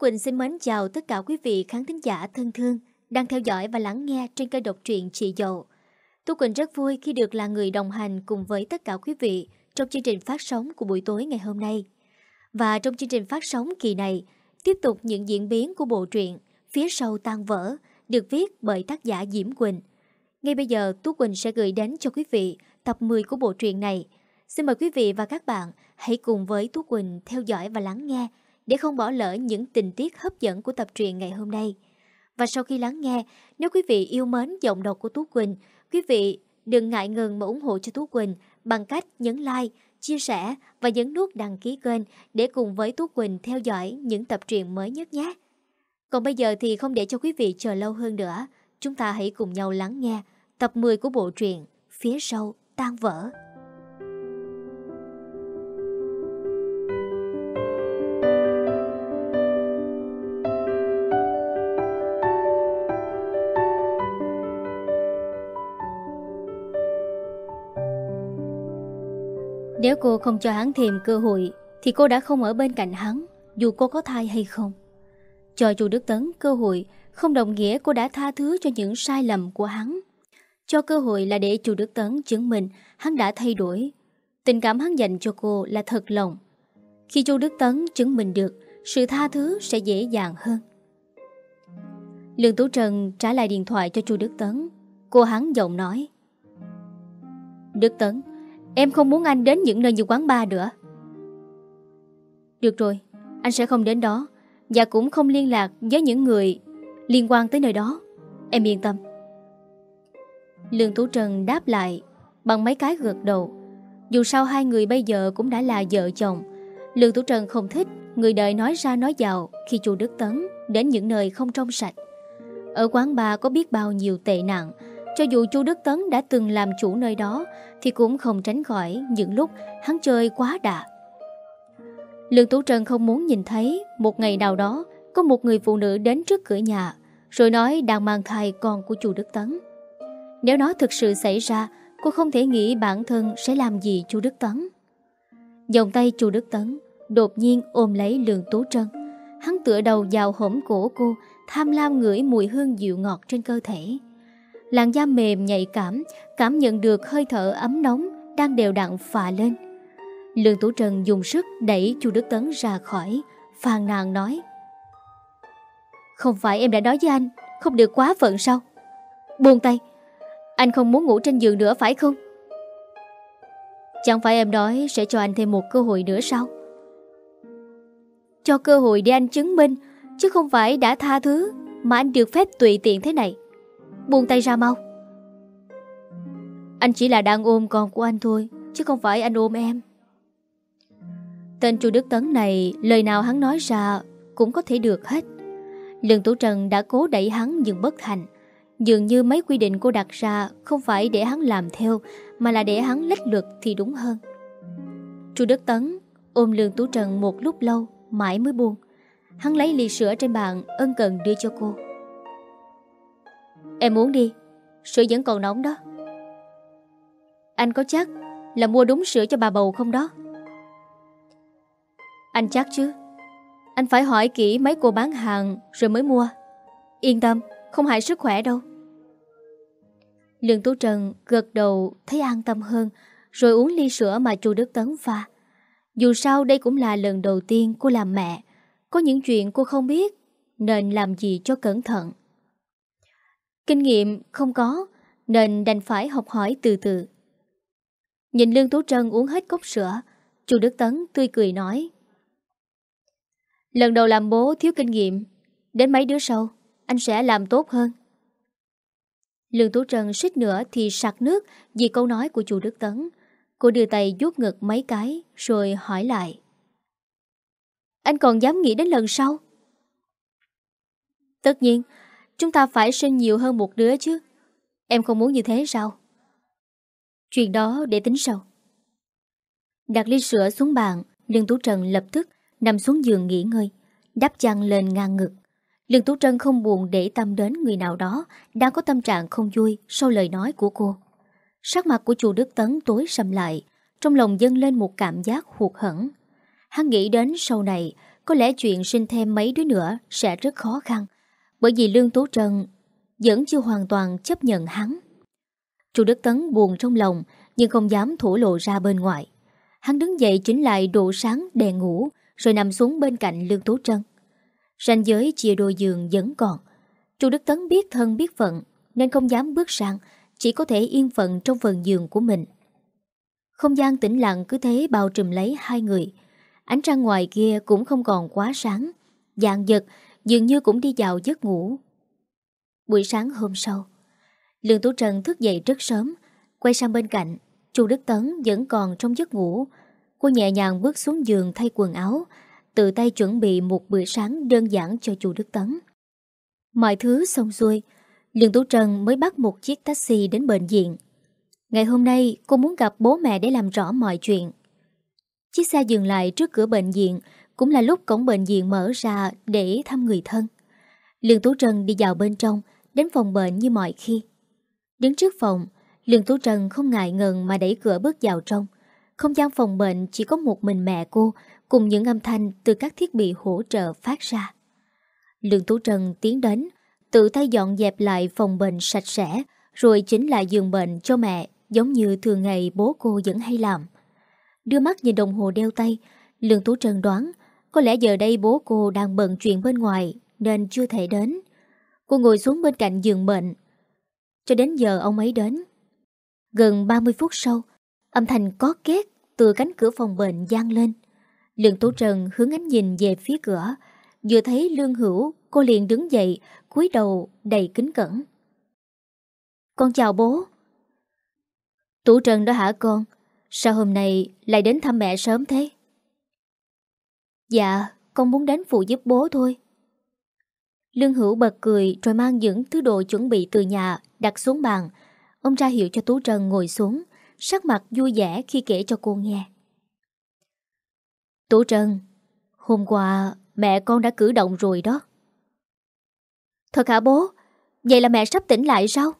Quỳnh xin mến chào tất cả quý vị khán thính giả thân thương đang theo dõi và lắng nghe trên kênh độc truyện Chị Dậu. Tú Quỳnh rất vui khi được là người đồng hành cùng với tất cả quý vị trong chương trình phát sóng của buổi tối ngày hôm nay. Và trong chương trình phát sóng kỳ này, tiếp tục những diễn biến của bộ truyện Phía sau tan vỡ được viết bởi tác giả Diễm Quỳnh. Ngay bây giờ Tú Quỳnh sẽ gửi đến cho quý vị tập 10 của bộ truyện này. Xin mời quý vị và các bạn hãy cùng với Tú Quỳnh theo dõi và lắng nghe để không bỏ lỡ những tình tiết hấp dẫn của tập truyện ngày hôm nay. Và sau khi lắng nghe, nếu quý vị yêu mến giọng đọc của Tú Quỳnh, quý vị đừng ngại ngần mà ủng hộ cho Tú Quỳnh bằng cách nhấn like, chia sẻ và nhấn nút đăng ký kênh để cùng với Tú Quỳnh theo dõi những tập truyện mới nhất nhé. Còn bây giờ thì không để cho quý vị chờ lâu hơn nữa, chúng ta hãy cùng nhau lắng nghe tập 10 của bộ truyện Phía sau tan vỡ. Nếu cô không cho hắn thêm cơ hội, Thì cô đã không ở bên cạnh hắn, Dù cô có thai hay không. Cho chu Đức Tấn cơ hội, Không đồng nghĩa cô đã tha thứ cho những sai lầm của hắn. Cho cơ hội là để chu Đức Tấn chứng minh Hắn đã thay đổi. Tình cảm hắn dành cho cô là thật lòng. Khi chu Đức Tấn chứng minh được, Sự tha thứ sẽ dễ dàng hơn. Lương Tú Trần trả lại điện thoại cho chu Đức Tấn. Cô hắn giọng nói, Đức Tấn Em không muốn anh đến những nơi như quán bar nữa. Được rồi, Anh sẽ không đến đó Và cũng không liên lạc với những người Liên quan tới nơi đó. Em yên tâm. Lương Tú Trần đáp lại Bằng mấy cái gật đầu. Dù sao hai người bây giờ cũng đã là vợ chồng, Lương Tú Trần không thích Người đời nói ra nói vào Khi chu Đức Tấn đến những nơi không trong sạch. Ở quán bar có biết bao nhiêu tệ nạn cho dù chu Đức Tấn đã từng làm chủ nơi đó, Thì cũng không tránh khỏi những lúc hắn chơi quá đà. Lương Tú Trân không muốn nhìn thấy Một ngày nào đó Có một người phụ nữ đến trước cửa nhà, Rồi nói đang mang thai con của chu Đức Tấn. Nếu nó thực sự xảy ra, Cô không thể nghĩ bản thân sẽ làm gì chu Đức Tấn. Dòng tay chu Đức Tấn Đột nhiên ôm lấy Lương Tú Trân. Hắn tựa đầu vào hõm cổ cô, Tham lam ngửi mùi hương dịu ngọt trên cơ thể. Làn da mềm nhạy cảm Cảm nhận được hơi thở ấm nóng Đang đều đặn phà lên. Lương Tú Trần dùng sức đẩy chu Đức Tấn ra khỏi. Phàn nàn nói, Không phải em đã nói với anh, Không được quá phận sao? Buông tay, Anh không muốn ngủ trên giường nữa phải không? Chẳng phải em nói Sẽ cho anh thêm một cơ hội nữa sao? Cho cơ hội để anh chứng minh, Chứ không phải đã tha thứ Mà anh được phép tùy tiện thế này. Buông tay ra mau. Anh chỉ là đang ôm con của anh thôi, Chứ không phải anh ôm em. Tên chu Đức Tấn này, Lời nào hắn nói ra Cũng có thể được hết. Lương Tú Trần đã cố đẩy hắn nhưng bất thành. Dường như mấy quy định cô đặt ra Không phải để hắn làm theo, Mà là để hắn lách luật thì đúng hơn. Chu Đức Tấn ôm Lương Tú Trần một lúc lâu, Mãi mới buông. Hắn lấy ly sữa trên bàn ân cần đưa cho cô. Em uống đi, Sữa vẫn còn nóng đó. Anh có chắc là mua đúng sữa cho bà bầu không đó? Anh chắc chứ. Anh phải hỏi kỹ mấy cô bán hàng Rồi mới mua. Yên tâm, không hại sức khỏe đâu. Lương Tú Trần gật đầu, thấy an tâm hơn, Rồi uống ly sữa mà chu Đức Tấn pha. Dù sao đây cũng là lần đầu tiên cô làm mẹ. Có những chuyện cô không biết, Nên làm gì cho cẩn thận. Kinh nghiệm không có, Nên đành phải học hỏi từ từ. Nhìn Lương Tú Trân uống hết cốc sữa, Chu Đức Tấn tươi cười nói, Lần đầu làm bố thiếu kinh nghiệm, Đến mấy đứa sau, Anh sẽ làm tốt hơn. Lương Tú Trân suýt nữa thì sặc nước Vì câu nói của chu Đức Tấn. Cô đưa tay vuốt ngực mấy cái, Rồi hỏi lại, Anh còn dám nghĩ đến lần sau? Tất nhiên Chúng ta phải sinh nhiều hơn một đứa chứ. Em không muốn như thế sao? Chuyện đó để tính sau. Đặt ly sữa xuống bàn Lương Tú Trần lập tức Nằm xuống giường nghỉ ngơi Đắp chăn lên ngang ngực. Lương Tú Trân không buồn để tâm đến người nào đó Đang có tâm trạng không vui Sau lời nói của cô. Sắc mặt của chùa Đức Tấn tối sầm lại Trong lòng dâng lên một cảm giác hụt hẫng Hắn nghĩ đến sau này có lẽ chuyện sinh thêm mấy đứa nữa sẽ rất khó khăn, bởi vì Lương tố Trân vẫn chưa hoàn toàn chấp nhận hắn. Chu Đức Tấn buồn trong lòng nhưng không dám thổ lộ ra bên ngoài. Hắn đứng dậy chỉnh lại độ sáng đèn ngủ rồi nằm xuống bên cạnh Lương tố Trân. Ranh giới chia đôi giường vẫn còn. Chu Đức Tấn biết thân biết phận nên không dám bước sang, chỉ có thể yên phận trong phần giường của mình. Không gian tĩnh lặng cứ thế bao trùm lấy hai người. Ánh trăng ngoài kia cũng không còn quá sáng. Dạng giật dường như cũng đi vào giấc ngủ. Buổi sáng hôm sau, Lương Tú Trần thức dậy rất sớm, quay sang bên cạnh. Chu Đức Tấn vẫn còn trong giấc ngủ. Cô nhẹ nhàng bước xuống giường thay quần áo, tự tay chuẩn bị một bữa sáng đơn giản cho chu Đức Tấn. Mọi thứ xong xuôi, Lương Tú Trần mới bắt một chiếc taxi đến bệnh viện. Ngày hôm nay cô muốn gặp bố mẹ để làm rõ mọi chuyện. Chiếc xe dừng lại trước cửa bệnh viện cũng là lúc cổng bệnh viện mở ra để thăm người thân. Lương Tú Trần đi vào bên trong, đến phòng bệnh như mọi khi. Đứng trước phòng, Lương Tú Trần không ngại ngần mà đẩy cửa bước vào trong. Không gian phòng bệnh chỉ có một mình mẹ cô cùng những âm thanh từ các thiết bị hỗ trợ phát ra. Lương Tú Trần tiến đến, tự tay dọn dẹp lại phòng bệnh sạch sẽ, rồi chỉnh lại giường bệnh cho mẹ, giống như thường ngày bố cô vẫn hay làm. Đưa mắt nhìn đồng hồ đeo tay, Lương Tú Trần đoán, có lẽ giờ đây bố cô đang bận chuyện bên ngoài, nên chưa thể đến. Cô ngồi xuống bên cạnh giường bệnh. Cho đến giờ ông ấy đến. Gần 30 phút sau, âm thanh có két từ cánh cửa phòng bệnh gian lên. Lương Tố Trần hướng ánh nhìn về phía cửa, vừa thấy Lương Hữu, cô liền đứng dậy, cúi đầu đầy kính cẩn. Con chào bố. Tú Trần đó hả con? Sao hôm nay lại đến thăm mẹ sớm thế? Dạ, con muốn đến phụ giúp bố thôi. Lương Hữu bật cười rồi mang những thứ đồ chuẩn bị từ nhà đặt xuống bàn. Ông ra hiệu cho Tú Trần ngồi xuống, sắc mặt vui vẻ khi kể cho cô nghe. Tú Trần, hôm qua mẹ con đã cử động rồi đó. Thật hả bố? Vậy là mẹ sắp tỉnh lại sao?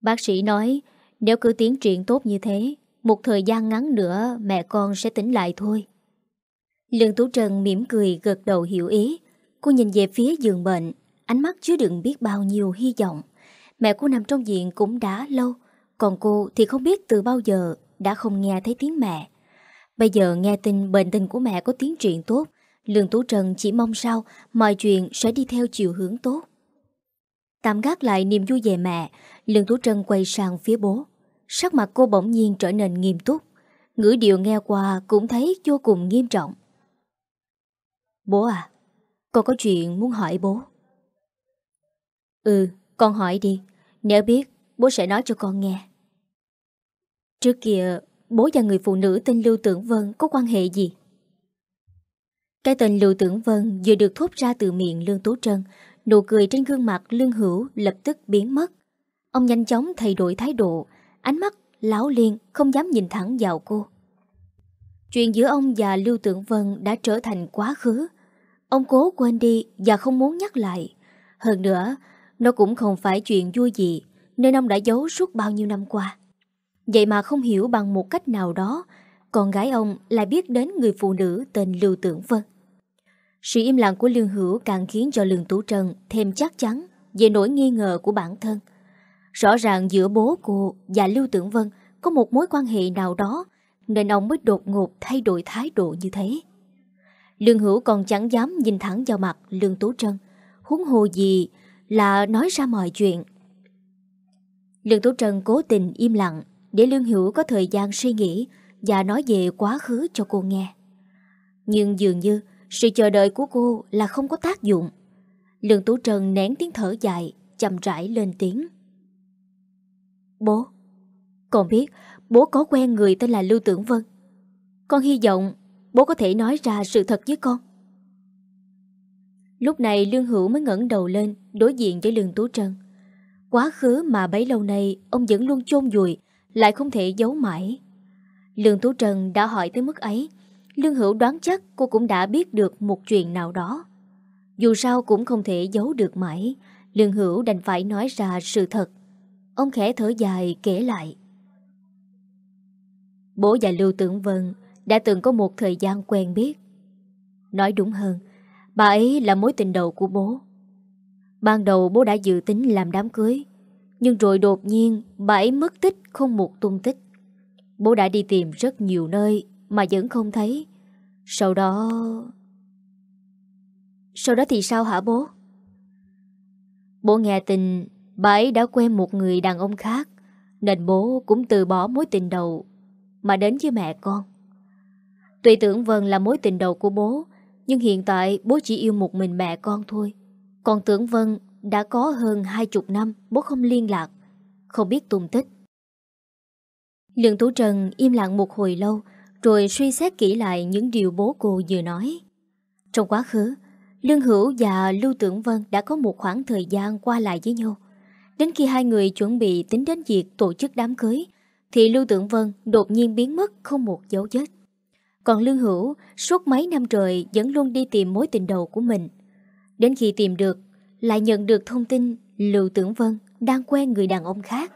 Bác sĩ nói nếu cứ tiến triển tốt như thế, một thời gian ngắn nữa mẹ con sẽ tỉnh lại thôi. Lương Tú Trần mỉm cười gật đầu hiểu ý. Cô nhìn về phía giường bệnh, ánh mắt chứa đựng biết bao nhiêu hy vọng. Mẹ cô nằm trong viện cũng đã lâu, còn cô thì không biết từ bao giờ đã không nghe thấy tiếng mẹ. Bây giờ nghe tin bệnh tình của mẹ có tiến triển tốt, Lương Tú Trần chỉ mong sao mọi chuyện sẽ đi theo chiều hướng tốt. Tạm gác lại niềm vui về mẹ, Lương Tú Trân quay sang phía bố. Sắc mặt cô bỗng nhiên trở nên nghiêm túc. Ngữ điệu nghe qua cũng thấy vô cùng nghiêm trọng. Bố à, con có chuyện muốn hỏi bố. Ừ, con hỏi đi. Nếu biết, bố sẽ nói cho con nghe. Trước kia, bố và người phụ nữ tên Lưu Tưởng Vân có quan hệ gì? Cái tên Lưu Tưởng Vân vừa được thốt ra từ miệng Lương tú Trân, nụ cười trên gương mặt Lương Hữu lập tức biến mất. Ông nhanh chóng thay đổi thái độ, ánh mắt láo liên không dám nhìn thẳng vào cô. Chuyện giữa ông và Lưu Tưởng Vân đã trở thành quá khứ. Ông cố quên đi và không muốn nhắc lại. Hơn nữa, nó cũng không phải chuyện vui gì nên ông đã giấu suốt bao nhiêu năm qua. Vậy mà không hiểu bằng một cách nào đó, con gái ông lại biết đến người phụ nữ tên Lưu Tưởng Vân. Sự im lặng của Lương Hữu càng khiến cho Lương Tú Trân thêm chắc chắn về nỗi nghi ngờ của bản thân. Rõ ràng giữa bố cô và Lưu Tưởng Vân có một mối quan hệ nào đó nên ông mới đột ngột thay đổi thái độ như thế. Lương Hữu còn chẳng dám nhìn thẳng vào mặt Lương Tú Trân, huống hồ gì là nói ra mọi chuyện. Lương Tú Trân cố tình im lặng để Lương Hữu có thời gian suy nghĩ và nói về quá khứ cho cô nghe. Nhưng dường như sự chờ đợi của cô là không có tác dụng. Lương Tú Trân nén tiếng thở dài, chậm rãi lên tiếng. Bố, con biết bố có quen người tên là Lưu Tưởng Vân. Con hy vọng bố có thể nói ra sự thật với con. Lúc này Lương Hữu mới ngẩng đầu lên đối diện với Lương Tú Trân. Quá khứ mà bấy lâu nay ông vẫn luôn chôn vùi, lại không thể giấu mãi. Lương Tú Trân đã hỏi tới mức ấy, Lương Hữu đoán chắc cô cũng đã biết được một chuyện nào đó. Dù sao cũng không thể giấu được mãi, Lương Hữu đành phải nói ra sự thật. Ông khẽ thở dài kể lại. Bố và Lưu Tưởng Vân đã từng có một thời gian quen biết. Nói đúng hơn, bà ấy là mối tình đầu của bố. Ban đầu bố đã dự tính làm đám cưới, nhưng rồi đột nhiên bà ấy mất tích không một tung tích. Bố đã đi tìm rất nhiều nơi mà vẫn không thấy. Sau đó... Sau đó thì sao hả bố? Bố nghe tin bà ấy đã quen một người đàn ông khác nên bố cũng từ bỏ mối tình đầu mà đến với mẹ con. Tuy tưởng Vân là mối tình đầu của bố nhưng hiện tại bố chỉ yêu một mình mẹ con thôi. Còn tưởng Vân đã có hơn hai chục năm bố không liên lạc, không biết tung tích. Lương Tú Trần im lặng một hồi lâu rồi suy xét kỹ lại những điều bố cô vừa nói. Trong quá khứ, Lương Hữu và Lưu Tưởng Vân đã có một khoảng thời gian qua lại với nhau. Đến khi hai người chuẩn bị tính đến việc tổ chức đám cưới, thì Lưu Tưởng Vân đột nhiên biến mất không một dấu vết. Còn Lương Hữu suốt mấy năm trời vẫn luôn đi tìm mối tình đầu của mình. Đến khi tìm được, lại nhận được thông tin Lưu Tưởng Vân đang quen người đàn ông khác.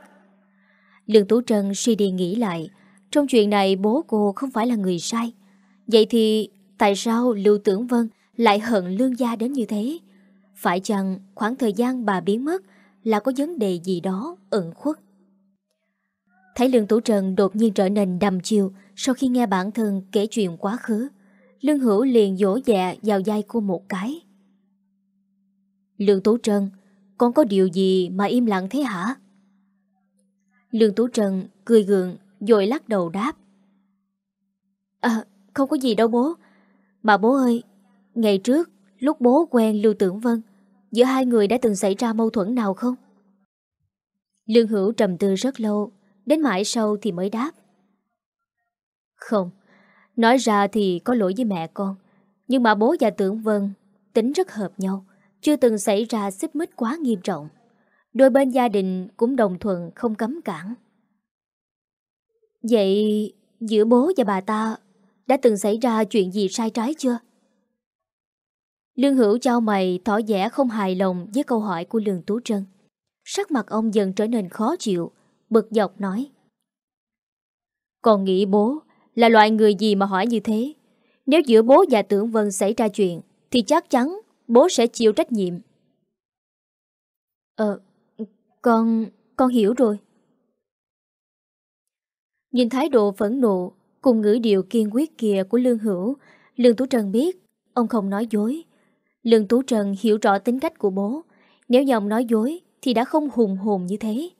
Lương Tú Trân suy đi nghĩ lại, trong chuyện này bố cô không phải là người sai. Vậy thì tại sao Lưu Tưởng Vân lại hận Lương Gia đến như thế? Phải chăng khoảng thời gian bà biến mất là có vấn đề gì đó ẩn khuất? Thấy Lương Tú Trần đột nhiên trở nên đầm chiều sau khi nghe bản thân kể chuyện quá khứ. Lương Hữu liền dỗ dẹ vào vai cô một cái. Lương Tú Trân, con có điều gì mà im lặng thế hả? Lương Tú Trân cười gượng rồi lắc đầu đáp. À, không có gì đâu bố. Mà bố ơi, ngày trước lúc bố quen Lưu Tưởng Vân, giữa hai người đã từng xảy ra mâu thuẫn nào không? Lương Hữu trầm tư rất lâu, đến mãi sau thì mới đáp. Không, nói ra thì có lỗi với mẹ con, nhưng mà bố và Tưởng Vân tính rất hợp nhau, chưa từng xảy ra xích mích quá nghiêm trọng. Đôi bên gia đình cũng đồng thuận không cấm cản. Vậy giữa bố và bà ta đã từng xảy ra chuyện gì sai trái chưa? Lương Hữu trao mày tỏ vẻ không hài lòng với câu hỏi của Lương Tú Trân. Sắc mặt ông dần trở nên khó chịu, bực dọc nói. Còn nghĩ bố là loại người gì mà hỏi như thế? Nếu giữa bố và Tưởng Vân xảy ra chuyện, thì chắc chắn bố sẽ chịu trách nhiệm. Ờ, con... con hiểu rồi. Nhìn thái độ phẫn nộ cùng ngữ điệu kiên quyết kia của Lương Hữu, Lương Tú Trần biết ông không nói dối. Lương Tú Trần hiểu rõ tính cách của bố, nếu dòng nói dối thì đã không hùng hồn như thế.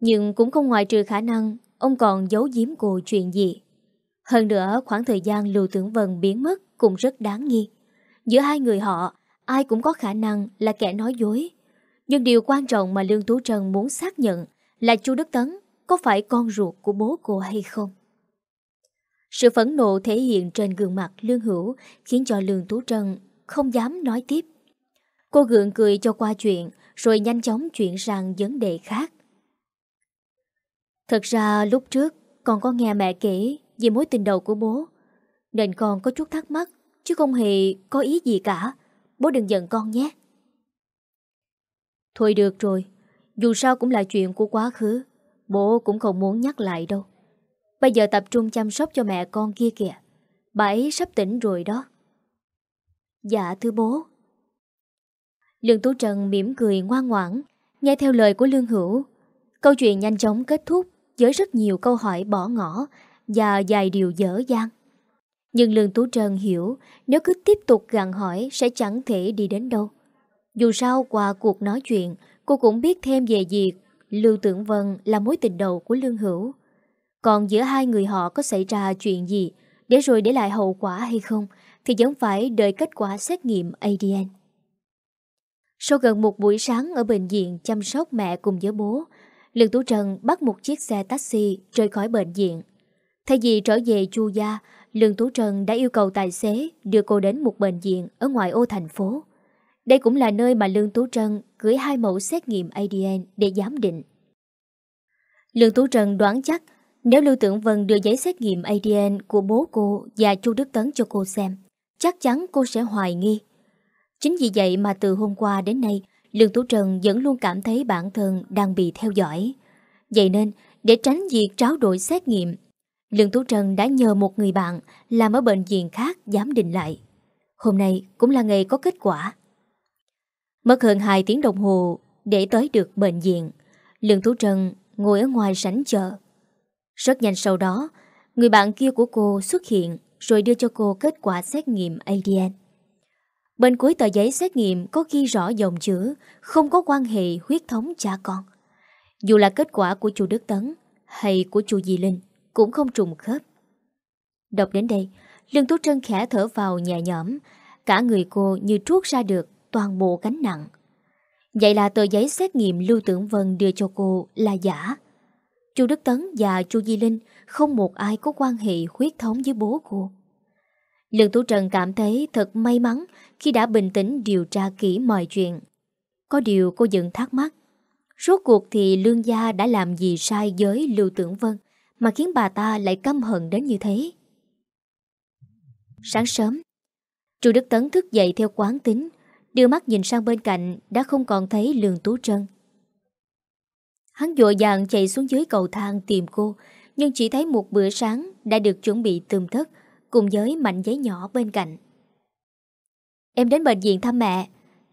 Nhưng cũng không ngoại trừ khả năng ông còn giấu giếm cô chuyện gì. Hơn nữa khoảng thời gian Lưu Tưởng Vân biến mất cũng rất đáng nghi. Giữa hai người họ, ai cũng có khả năng là kẻ nói dối. Nhưng điều quan trọng mà Lương Tú Trân muốn xác nhận là chu Đức Tấn có phải con ruột của bố cô hay không. Sự phẫn nộ thể hiện trên gương mặt Lương Hữu khiến cho Lương Tú Trân không dám nói tiếp. Cô gượng cười cho qua chuyện rồi nhanh chóng chuyển sang vấn đề khác. Thật ra lúc trước con có nghe mẹ kể về mối tình đầu của bố nên con có chút thắc mắc chứ không hề có ý gì cả. Bố đừng giận con nhé. Thôi được rồi, dù sao cũng là chuyện của quá khứ. Bố cũng không muốn nhắc lại đâu Bây giờ tập trung chăm sóc cho mẹ con kia kìa Bà ấy sắp tỉnh rồi đó Dạ thưa bố Lương Tú Trần mỉm cười ngoan ngoãn Nghe theo lời của Lương Hữu Câu chuyện nhanh chóng kết thúc Với rất nhiều câu hỏi bỏ ngỏ và dài điều dở dang Nhưng Lương Tú Trần hiểu Nếu cứ tiếp tục gặn hỏi Sẽ chẳng thể đi đến đâu Dù sao qua cuộc nói chuyện Cô cũng biết thêm về việc Lưu Tưởng Vân là mối tình đầu của Lương Hữu. Còn giữa hai người họ có xảy ra chuyện gì, để rồi để lại hậu quả hay không, thì vẫn phải đợi kết quả xét nghiệm ADN. Sau gần một buổi sáng ở bệnh viện chăm sóc mẹ cùng với bố, Lương Tú Trần bắt một chiếc xe taxi rời khỏi bệnh viện. Thay vì trở về Chu Gia, Lương Tú Trần đã yêu cầu tài xế đưa cô đến một bệnh viện ở ngoài ô thành phố. Đây cũng là nơi mà Lương Tú Trân gửi hai mẫu xét nghiệm ADN để giám định. Lương Tú Trân đoán chắc nếu Lưu Tưởng Vân đưa giấy xét nghiệm ADN của bố cô và Chu Đức Tấn cho cô xem, chắc chắn cô sẽ hoài nghi. Chính vì vậy mà từ hôm qua đến nay, Lương Tú Trần vẫn luôn cảm thấy bản thân đang bị theo dõi. Vậy nên, để tránh việc tráo đổi xét nghiệm, Lương Tú Trần đã nhờ một người bạn làm ở bệnh viện khác giám định lại. Hôm nay cũng là ngày có kết quả. Mất hơn 2 tiếng đồng hồ để tới được bệnh viện. Lương Tú Trân ngồi ở ngoài sảnh chờ. Rất nhanh sau đó, người bạn kia của cô xuất hiện rồi đưa cho cô kết quả xét nghiệm ADN. Bên cuối tờ giấy xét nghiệm có ghi rõ dòng chữ không có quan hệ huyết thống cha con. Dù là kết quả của chú Đức Tấn hay của chú Di Linh cũng không trùng khớp. Đọc đến đây, Lương Tú Trân khẽ thở vào nhẹ nhõm, cả người cô như trút ra được toàn bộ gánh nặng. Vậy là tờ giấy xét nghiệm Lưu Tưởng Vân đưa cho cô là giả. Chu Đức Tấn và Chu Di Linh không một ai có quan hệ huyết thống với bố cô. Lương Tú Trần cảm thấy thật may mắn khi đã bình tĩnh điều tra kỹ mọi chuyện. Có điều cô vẫn thắc mắc. Rốt cuộc thì Lương Gia đã làm gì sai với Lưu Tưởng Vân mà khiến bà ta lại căm hận đến như thế? Sáng sớm, Chu Đức Tấn thức dậy theo quán tính, đưa mắt nhìn sang bên cạnh đã không còn thấy Lương Tú Trân. Hắn dội dàng chạy xuống dưới cầu thang tìm cô, nhưng chỉ thấy một bữa sáng đã được chuẩn bị tươm thất cùng với mảnh giấy nhỏ bên cạnh. Em đến bệnh viện thăm mẹ,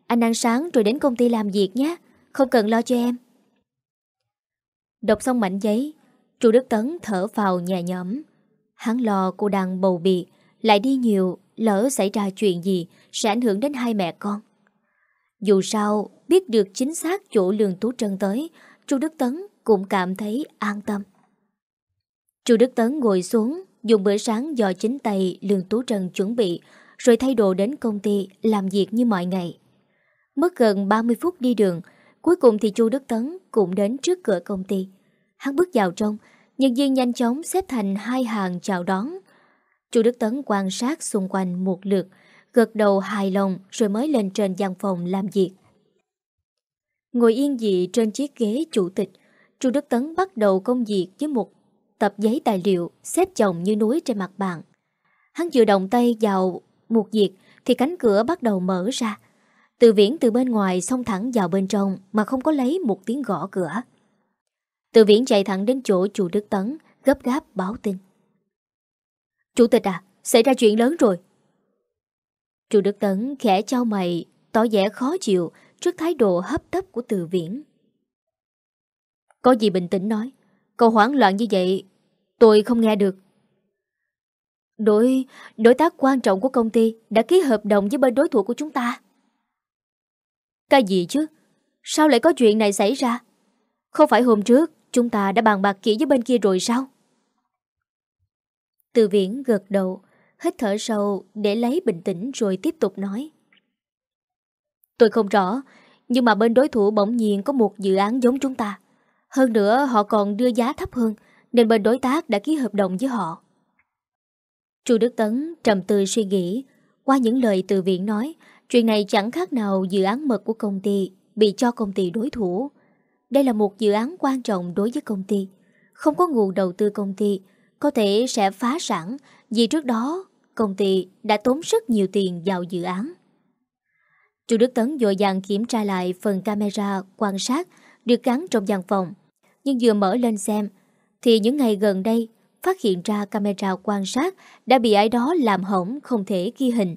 anh ăn sáng rồi đến công ty làm việc nhé, không cần lo cho em. Đọc xong mảnh giấy, Chu Đức Tấn thở vào nhẹ nhõm. Hắn lo cô đang bầu bì, lại đi nhiều, lỡ xảy ra chuyện gì sẽ ảnh hưởng đến hai mẹ con. Dù sao, biết được chính xác chỗ lường Tú Trân tới, Chu Đức Tấn cũng cảm thấy an tâm. Chu Đức Tấn ngồi xuống, dùng bữa sáng do chính tay lường Tú Trân chuẩn bị, rồi thay đồ đến công ty làm việc như mọi ngày. Mất gần 30 phút đi đường, cuối cùng thì Chu Đức Tấn cũng đến trước cửa công ty. Hắn bước vào trong, nhân viên nhanh chóng xếp thành hai hàng chào đón. Chu Đức Tấn quan sát xung quanh một lượt, gật đầu hài lòng rồi mới lên trên văn phòng làm việc. Ngồi yên dị trên chiếc ghế chủ tịch, Chu Đức Tấn bắt đầu công việc với một tập giấy tài liệu xếp chồng như núi trên mặt bàn. Hắn vừa động tay vào một việc thì cánh cửa bắt đầu mở ra. Từ viễn từ bên ngoài xông thẳng vào bên trong mà không có lấy một tiếng gõ cửa. Từ viễn chạy thẳng đến chỗ chủ Đức Tấn, gấp gáp báo tin. Chủ tịch à, xảy ra chuyện lớn rồi. Chủ Đức Tấn khẽ trao mày, tỏ vẻ khó chịu trước thái độ hấp tấp của từ viễn. Có gì bình tĩnh nói, cậu hoảng loạn như vậy, tôi không nghe được. Đối, đối tác quan trọng của công ty đã ký hợp đồng với bên đối thủ của chúng ta. Cái gì chứ? Sao lại có chuyện này xảy ra? Không phải hôm trước chúng ta đã bàn bạc kỹ với bên kia rồi sao? Từ viễn gật đầu, hít thở sâu để lấy bình tĩnh rồi tiếp tục nói. Tôi không rõ, nhưng mà bên đối thủ bỗng nhiên có một dự án giống chúng ta. Hơn nữa họ còn đưa giá thấp hơn, nên bên đối tác đã ký hợp đồng với họ. Chu Đức Tấn trầm tư suy nghĩ, qua những lời từ viện nói, chuyện này chẳng khác nào dự án mật của công ty bị cho công ty đối thủ. Đây là một dự án quan trọng đối với công ty. Không có nguồn đầu tư công ty, có thể sẽ phá sản vì trước đó công ty đã tốn rất nhiều tiền vào dự án. Chu Đức Tấn dội dàng kiểm tra lại phần camera quan sát được gắn trong văn phòng. Nhưng vừa mở lên xem, thì những ngày gần đây phát hiện ra camera quan sát đã bị ai đó làm hỏng không thể ghi hình.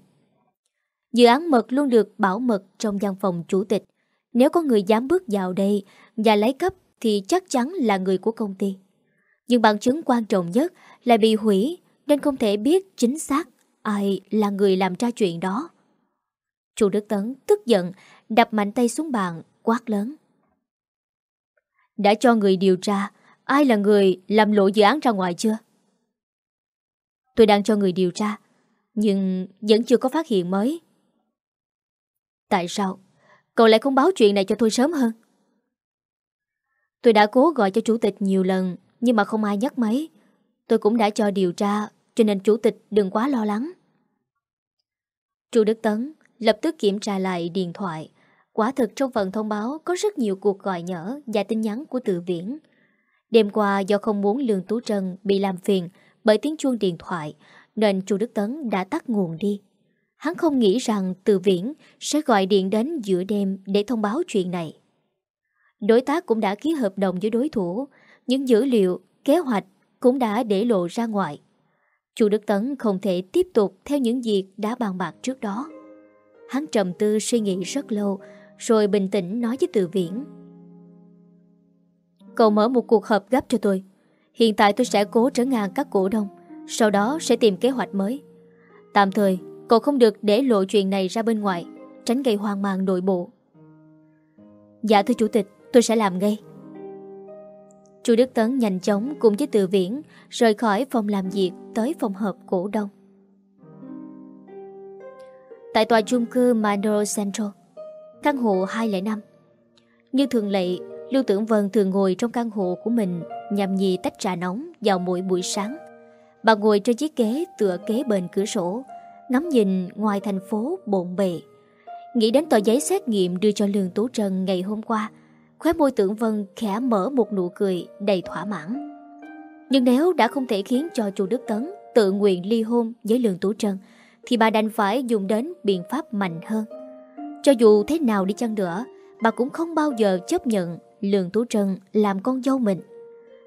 Dự án mật luôn được bảo mật trong văn phòng chủ tịch. Nếu có người dám bước vào đây và lấy cấp thì chắc chắn là người của công ty. Nhưng bằng chứng quan trọng nhất lại bị hủy nên không thể biết chính xác ai là người làm ra chuyện đó. Chu Đức Tấn tức giận, đập mạnh tay xuống bàn, quát lớn. Đã cho người điều tra ai là người làm lộ dự án ra ngoài chưa? Tôi đang cho người điều tra, nhưng vẫn chưa có phát hiện mới. Tại sao? Cậu lại không báo chuyện này cho tôi sớm hơn? Tôi đã cố gọi cho chủ tịch nhiều lần, nhưng mà không ai nhắc máy. Tôi cũng đã cho điều tra, cho nên chủ tịch đừng quá lo lắng. Chu Đức Tấn lập tức kiểm tra lại điện thoại. Quả thực trong phần thông báo có rất nhiều cuộc gọi nhỡ và tin nhắn của tự viễn. Đêm qua do không muốn Lương Tú Trân bị làm phiền bởi tiếng chuông điện thoại nên Chu Đức Tấn đã tắt nguồn đi. Hắn không nghĩ rằng từ viễn sẽ gọi điện đến giữa đêm để thông báo chuyện này. Đối tác cũng đã ký hợp đồng với đối thủ, những dữ liệu, kế hoạch cũng đã để lộ ra ngoài. Chu Đức Tấn không thể tiếp tục theo những việc đã bàn bạc trước đó. Hắn trầm tư suy nghĩ rất lâu Rồi bình tĩnh nói với Từ Viễn Cậu mở một cuộc họp gấp cho tôi Hiện tại tôi sẽ cố trở ngang các cổ đông Sau đó sẽ tìm kế hoạch mới Tạm thời Cậu không được để lộ chuyện này ra bên ngoài Tránh gây hoang mang nội bộ Dạ thưa chủ tịch Tôi sẽ làm ngay Chu Đức Tấn nhanh chóng cùng với Từ Viễn rời khỏi phòng làm việc tới phòng họp cổ đông. Tại tòa chung cư Mandro Central, căn hộ 205. Như thường lệ, Lưu Tưởng Vân thường ngồi trong căn hộ của mình nhằm nhì tách trà nóng vào mỗi buổi sáng. Bà ngồi trên chiếc ghế tựa kế bên cửa sổ, ngắm nhìn ngoài thành phố bộn bề. Nghĩ đến tờ giấy xét nghiệm đưa cho Lương Tú Trần ngày hôm qua, khóe môi Tưởng Vân khẽ mở một nụ cười đầy thỏa mãn. Nhưng nếu đã không thể khiến cho chu Đức Tấn tự nguyện ly hôn với Lương Tú Trân, thì bà đành phải dùng đến biện pháp mạnh hơn. Cho dù thế nào đi chăng nữa, bà cũng không bao giờ chấp nhận Lương Tú Trân làm con dâu mình.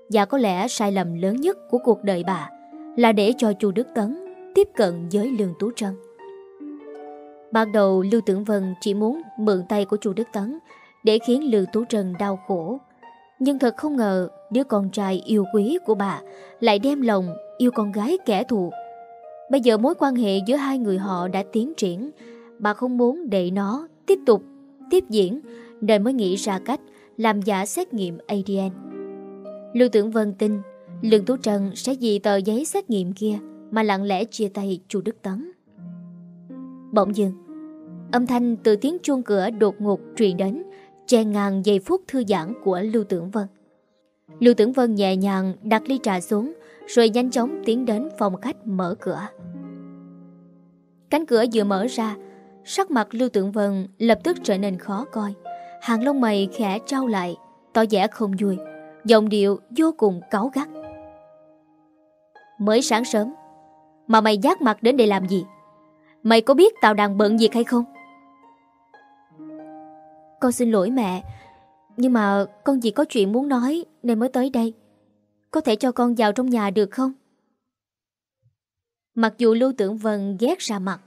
Và có lẽ sai lầm lớn nhất của cuộc đời bà là để cho chu Đức Tấn tiếp cận với Lương Tú Trân. Ban đầu Lưu Tưởng Vân chỉ muốn mượn tay của chu Đức Tấn để khiến Lương Tú Trân đau khổ. Nhưng thật không ngờ đứa con trai yêu quý của bà lại đem lòng yêu con gái kẻ thù. Bây giờ mối quan hệ giữa hai người họ đã tiến triển, bà không muốn để nó tiếp tục tiếp diễn nên mới nghĩ ra cách làm giả xét nghiệm ADN. Lưu Tưởng Vân tin Lương Tú Trần sẽ vì tờ giấy xét nghiệm kia mà lặng lẽ chia tay chu Đức Tấn. Bỗng dưng, âm thanh từ tiếng chuông cửa đột ngột truyền đến, che ngàn giây phút thư giãn của Lưu Tưởng Vân. Lưu Tưởng Vân nhẹ nhàng đặt ly trà xuống, rồi nhanh chóng tiến đến phòng khách mở cửa. Cánh cửa vừa mở ra, sắc mặt Lưu Tưởng Vân lập tức trở nên khó coi. Hàng lông mày khẽ trao lại, tỏ vẻ không vui, giọng điệu vô cùng cáu gắt. Mới sáng sớm, mà mày giác mặt đến để làm gì? Mày có biết tao đang bận việc hay không? Con xin lỗi mẹ, Nhưng mà con chỉ có chuyện muốn nói Nên mới tới đây Có thể cho con vào trong nhà được không? Mặc dù Lưu Tưởng Vân ghét ra mặt,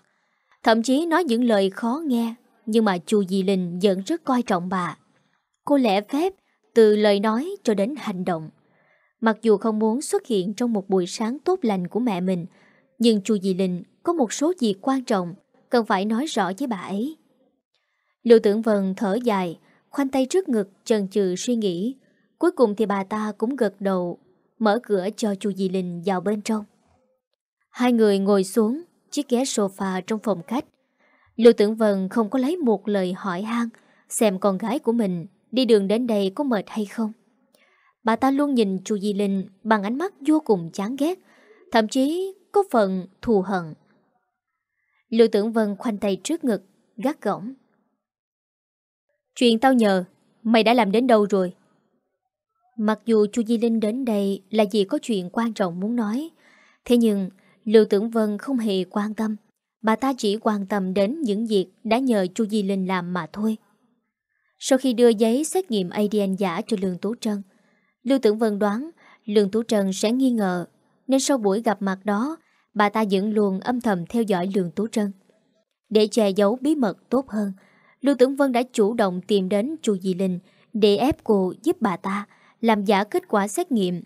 Thậm chí nói những lời khó nghe, Nhưng mà chu Di Linh vẫn rất coi trọng bà Cô lẽ phép Từ lời nói cho đến hành động Mặc dù không muốn xuất hiện trong một buổi sáng tốt lành của mẹ mình nhưng chu Di Linh có một số việc quan trọng Cần phải nói rõ với bà ấy Lưu Tưởng Vân thở dài, khoanh tay trước ngực chần chừ suy nghĩ. Cuối cùng thì bà ta cũng gật đầu, mở cửa cho chu Di Linh vào bên trong. Hai người ngồi xuống chiếc ghế sofa trong phòng khách. Lưu Tưởng Vân không có lấy một lời hỏi han xem con gái của mình đi đường đến đây có mệt hay không. Bà ta luôn nhìn chu Di Linh bằng ánh mắt vô cùng chán ghét, thậm chí có phần thù hận. Lưu Tưởng Vân khoanh tay trước ngực, gắt gỏng. Chuyện tao nhờ, mày đã làm đến đâu rồi? Mặc dù chu Di Linh đến đây là vì có chuyện quan trọng muốn nói, thế nhưng Lưu Tưởng Vân không hề quan tâm. Bà ta chỉ quan tâm đến những việc đã nhờ chu Di Linh làm mà thôi. Sau khi đưa giấy xét nghiệm ADN giả cho Lương Tú Trân, Lưu Tưởng Vân đoán Lương Tú Trân sẽ nghi ngờ, nên sau buổi gặp mặt đó, bà ta vẫn luôn âm thầm theo dõi Lương Tú Trân. Để che giấu bí mật tốt hơn, Lưu Tưởng Vân đã chủ động tìm đến chu Di Linh để ép cô giúp bà ta làm giả kết quả xét nghiệm.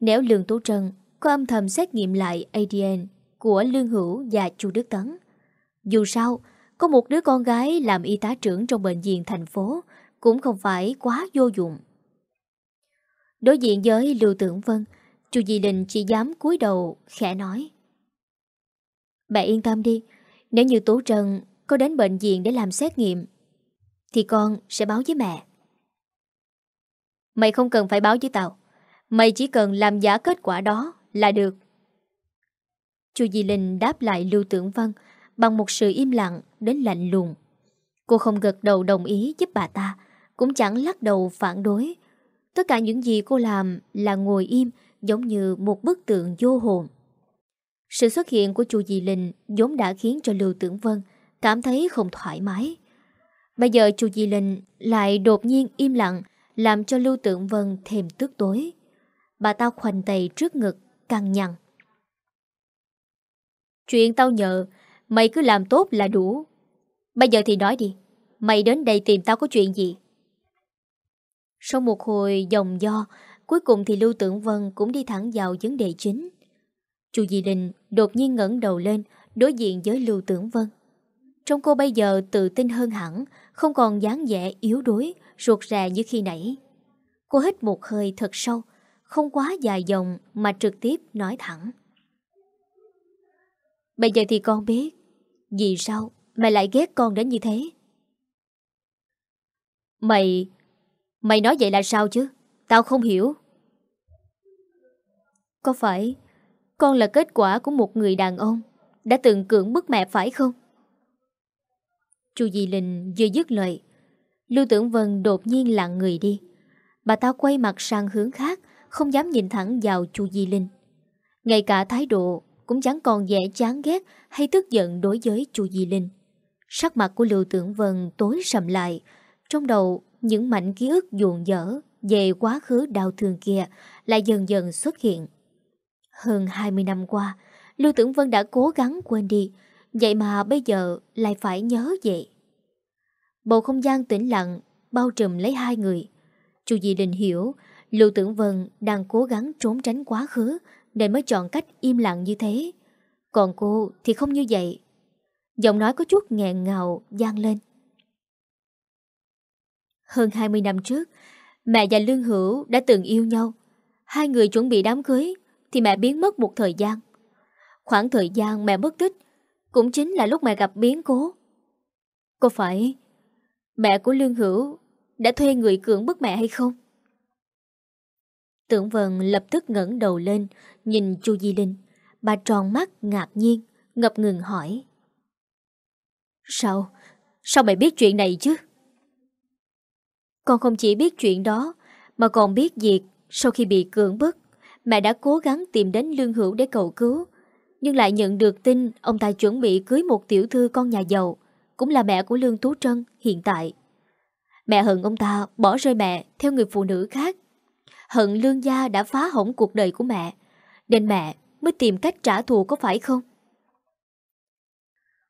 Nếu Lương Tú Trân có âm thầm xét nghiệm lại ADN của Lương Hữu và chu Đức Tấn. Dù sao, có một đứa con gái làm y tá trưởng trong bệnh viện thành phố cũng không phải quá vô dụng. Đối diện với Lưu Tưởng Vân, chu Di Linh chỉ dám cúi đầu khẽ nói. Bà yên tâm đi, nếu như Tú Trân có đến bệnh viện để làm xét nghiệm Thì con sẽ báo với mẹ. Mày không cần phải báo với tao Mày chỉ cần làm giả kết quả đó là được. Chu Di Linh đáp lại Lưu Tưởng Văn Bằng một sự im lặng đến lạnh lùng. Cô không gật đầu đồng ý giúp bà ta Cũng chẳng lắc đầu phản đối. Tất cả những gì cô làm là ngồi im Giống như một bức tượng vô hồn Sự xuất hiện của chu Di Linh vốn đã khiến cho Lưu Tưởng Vân cảm thấy không thoải mái. Bây giờ chu Di Linh lại đột nhiên im lặng, làm cho Lưu Tượng Vân thêm tức tối. Bà ta khoanh tay trước ngực, căng nhằn. Chuyện tao nhờ, mày cứ làm tốt là đủ. Bây giờ thì nói đi Mày đến đây tìm tao có chuyện gì Sau một hồi dòng do Cuối cùng thì Lưu Tưởng Vân cũng đi thẳng vào vấn đề chính. Chu Di Đình đột nhiên ngẩng đầu lên, Đối diện với Lưu Tưởng Vân. Trong cô bây giờ tự tin hơn hẳn, Không còn dáng vẻ yếu đuối, Ruột rè như khi nãy. Cô hít một hơi thật sâu, Không quá dài dòng mà trực tiếp nói thẳng. Bây giờ thì con biết, Vì sao mày lại ghét con đến như thế? Mày Mày nói vậy là sao chứ? Tao không hiểu. Có phải Con là kết quả của một người đàn ông Đã từng cưỡng bức mẹ phải không? Chu Di Linh vừa dứt lời, Lưu Tưởng Vân đột nhiên lặng người đi. Bà ta quay mặt sang hướng khác, Không dám nhìn thẳng vào Chu Di Linh. Ngay cả thái độ Cũng chẳng còn vẻ chán ghét Hay tức giận đối với Chu Di Linh. Sắc mặt của Lưu Tưởng Vân tối sầm lại, Trong đầu những mảnh ký ức dồn dở Về quá khứ đau thương kia Lại dần dần xuất hiện. Hơn 20 năm qua, Lưu Tưởng Vân đã cố gắng quên đi, Vậy mà bây giờ lại phải nhớ vậy Bầu không gian tĩnh lặng, Bao trùm lấy hai người. Chu Di Đình hiểu, Lưu Tưởng Vân đang cố gắng trốn tránh quá khứ Nên mới chọn cách im lặng như thế. Còn cô thì không như vậy. Giọng nói có chút nghẹn ngào gian lên. Hơn 20 năm trước, Mẹ và Lương Hữu đã từng yêu nhau. Hai người chuẩn bị đám cưới thì mẹ biến mất một thời gian Khoảng thời gian mẹ mất tích Cũng chính là lúc mẹ gặp biến cố Có phải Mẹ của Lương Hữu Đã thuê người cưỡng bức mẹ hay không Tưởng Vân lập tức ngẩng đầu lên, Nhìn Chu Di Linh Bà tròn mắt ngạc nhiên, Ngập ngừng hỏi Sao? Sao mày biết chuyện này chứ? Con không chỉ biết chuyện đó, Mà còn biết việc Sau khi bị cưỡng bức Mẹ đã cố gắng tìm đến lương hữu để cầu cứu Nhưng lại nhận được tin Ông ta chuẩn bị cưới một tiểu thư con nhà giàu Cũng là mẹ của Lương Tú Trân hiện tại Mẹ hận ông ta bỏ rơi mẹ Theo người phụ nữ khác Hận lương gia đã phá hỏng cuộc đời của mẹ Nên mẹ mới tìm cách trả thù có phải không?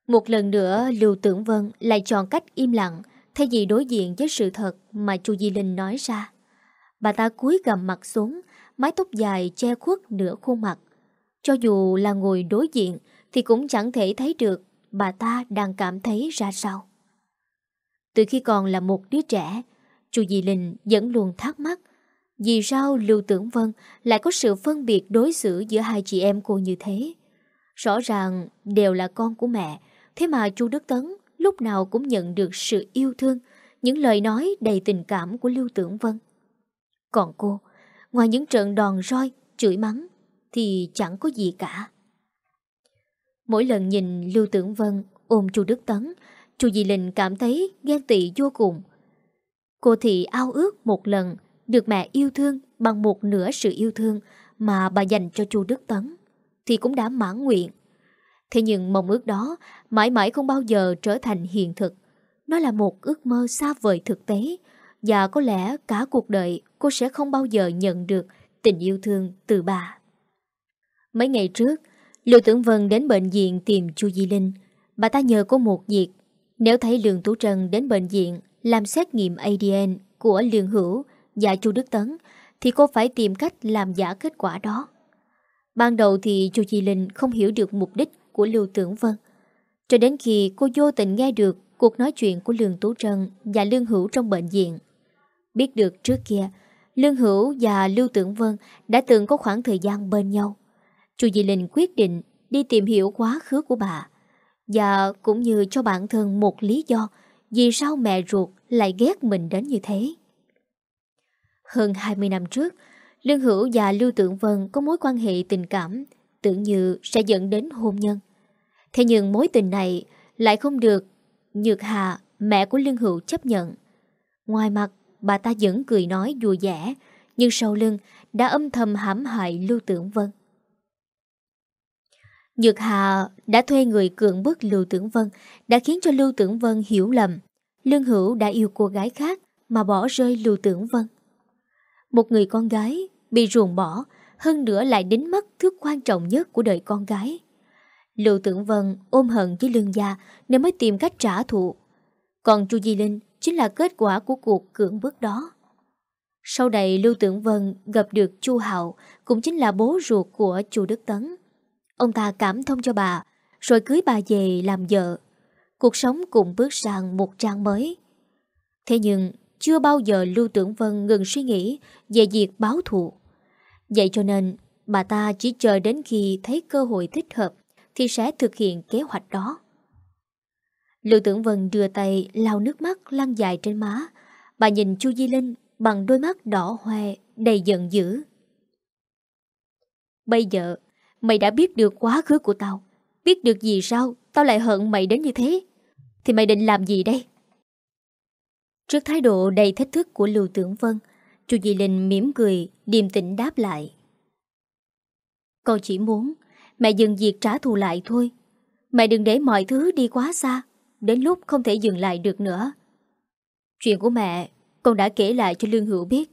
Một lần nữa Lưu Tưởng Vân lại chọn cách im lặng thay vì đối diện với sự thật mà chu Di Linh nói ra. Bà ta cúi gầm mặt xuống, mái tóc dài che khuất nửa khuôn mặt. Cho dù là ngồi đối diện thì cũng chẳng thể thấy được bà ta đang cảm thấy ra sao. Từ khi còn là một đứa trẻ, chú Dì Linh vẫn luôn thắc mắc vì sao Lưu Tưởng Vân lại có sự phân biệt đối xử giữa hai chị em cô như thế. Rõ ràng đều là con của mẹ, Thế mà chú Đức Tấn lúc nào cũng nhận được sự yêu thương, những lời nói đầy tình cảm của Lưu Tưởng Vân. Còn cô, ngoài những trận đòn roi, chửi mắng, thì chẳng có gì cả. Mỗi lần nhìn Lưu Tưởng Vân ôm chu Đức Tấn, chu Di Linh cảm thấy ghen tị vô cùng. Cô thì ao ước một lần được mẹ yêu thương bằng một nửa sự yêu thương mà bà dành cho chu Đức Tấn, thì cũng đã mãn nguyện. Thế nhưng mong ước đó mãi mãi không bao giờ trở thành hiện thực. Nó là một ước mơ xa vời thực tế và có lẽ cả cuộc đời cô sẽ không bao giờ nhận được tình yêu thương từ bà. Mấy ngày trước, Lưu Tưởng Vân đến bệnh viện tìm Chu Di Linh. Bà ta nhờ có một việc. Nếu thấy Lương Tú Trân đến bệnh viện làm xét nghiệm ADN của Lương Hữu và Chu Đức Tấn thì cô phải tìm cách làm giả kết quả đó. Ban đầu thì Chu Di Linh không hiểu được mục đích của Lưu Tưởng Vân. Cho đến khi cô vô tình nghe được cuộc nói chuyện của Lương Tú Trân và Lương Hữu trong bệnh viện. Biết được trước kia, Lương Hữu và Lưu Tưởng Vân đã từng có khoảng thời gian bên nhau. Chu Di Linh quyết định đi tìm hiểu quá khứ của bà và cũng như cho bản thân một lý do vì sao mẹ ruột lại ghét mình đến như thế. Hơn 20 năm trước, Lương Hữu và Lưu Tưởng Vân có mối quan hệ tình cảm tưởng như sẽ dẫn đến hôn nhân. Thế nhưng mối tình này lại không được Nhược Hà, mẹ của Lương Hữu chấp nhận. Ngoài mặt, bà ta vẫn cười nói vui dẻ, nhưng sau lưng đã âm thầm hãm hại Lưu Tưởng Vân. Nhược Hà đã thuê người cưỡng bức Lưu Tưởng Vân, đã khiến cho Lưu Tưởng Vân hiểu lầm. Lương Hữu đã yêu cô gái khác mà bỏ rơi Lưu Tưởng Vân. Một người con gái bị ruồng bỏ, hơn nữa lại đính mất thứ quan trọng nhất của đời con gái. Lưu Tưởng Vân ôm hận với lương gia nên mới tìm cách trả thù. Còn Chu Di Linh chính là kết quả của cuộc cưỡng bức đó. Sau đây Lưu Tưởng Vân gặp được Chu Hạo, cũng chính là bố ruột của Chu Đức Tấn. Ông ta cảm thông cho bà, rồi cưới bà về làm vợ. Cuộc sống cũng bước sang một trang mới. Thế nhưng, chưa bao giờ Lưu Tưởng Vân ngừng suy nghĩ về việc báo thù. Vậy cho nên, bà ta chỉ chờ đến khi thấy cơ hội thích hợp thì sẽ thực hiện kế hoạch đó. Lưu Tưởng Vân đưa tay lau nước mắt lăn dài trên má. Bà nhìn Chu Di Linh bằng đôi mắt đỏ hoe, đầy giận dữ. Bây giờ, mày đã biết được quá khứ của tao. Biết được gì sao, tao lại hận mày đến như thế. Thì mày định làm gì đây? Trước thái độ đầy thách thức của Lưu Tưởng Vân, Chu Di Linh mỉm cười, điềm tĩnh đáp lại. Con chỉ muốn mẹ dừng việc trả thù lại thôi. Mẹ đừng để mọi thứ đi quá xa, đến lúc không thể dừng lại được nữa. Chuyện của mẹ, con đã kể lại cho Lương Hữu biết.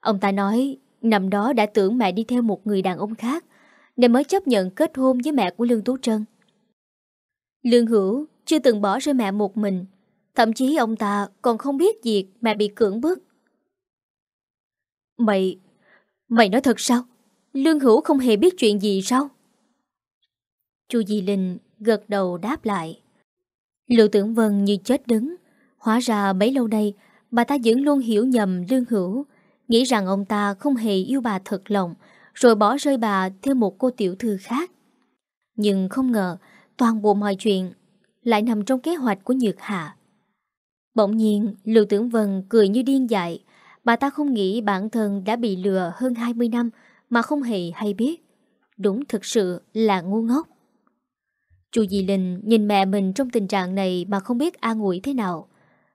Ông ta nói, năm đó đã tưởng mẹ đi theo một người đàn ông khác, nên mới chấp nhận kết hôn với mẹ của Lương Tú Trân. Lương Hữu chưa từng bỏ rơi mẹ một mình, thậm chí ông ta còn không biết việc mẹ bị cưỡng bức. Mày, mày nói thật sao? Lương Hữu không hề biết chuyện gì sao? Chu Di Linh gật đầu đáp lại. Lưu Tưởng Vân như chết đứng. Hóa ra mấy lâu nay, bà ta vẫn luôn hiểu nhầm Lương Hữu, nghĩ rằng ông ta không hề yêu bà thật lòng, rồi bỏ rơi bà theo một cô tiểu thư khác. Nhưng không ngờ, toàn bộ mọi chuyện lại nằm trong kế hoạch của Nhược Hạ. Bỗng nhiên, Lưu Tưởng Vân cười như điên dại. Bà ta không nghĩ bản thân đã bị lừa hơn 20 năm mà không hề hay biết. Đúng thực sự là ngu ngốc. Chu Di Linh nhìn mẹ mình trong tình trạng này mà không biết an ủi thế nào.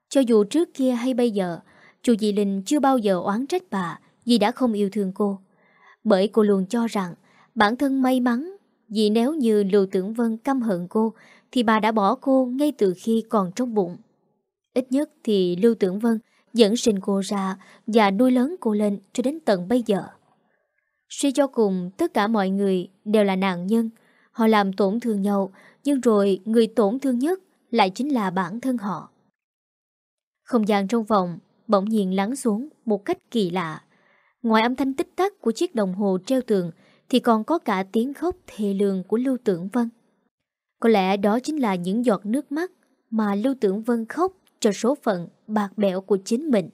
Cho dù trước kia hay bây giờ, Chu Di Linh chưa bao giờ oán trách bà vì đã không yêu thương cô. Bởi cô luôn cho rằng bản thân may mắn vì nếu như Lưu Tưởng Vân căm hận cô thì bà đã bỏ cô ngay từ khi còn trong bụng. Ít nhất thì Lưu Tưởng Vân dẫn sinh cô ra và nuôi lớn cô lên cho đến tận bây giờ. Suy cho cùng, tất cả mọi người đều là nạn nhân. Họ làm tổn thương nhau, nhưng rồi người tổn thương nhất lại chính là bản thân họ. Không gian trong phòng bỗng nhiên lắng xuống một cách kỳ lạ. Ngoài âm thanh tích tắc của chiếc đồng hồ treo tường thì còn có cả tiếng khóc thề lương của Lưu Tưởng Vân. Có lẽ đó chính là những giọt nước mắt mà Lưu Tưởng Vân khóc cho số phận bạc bẽo của chính mình.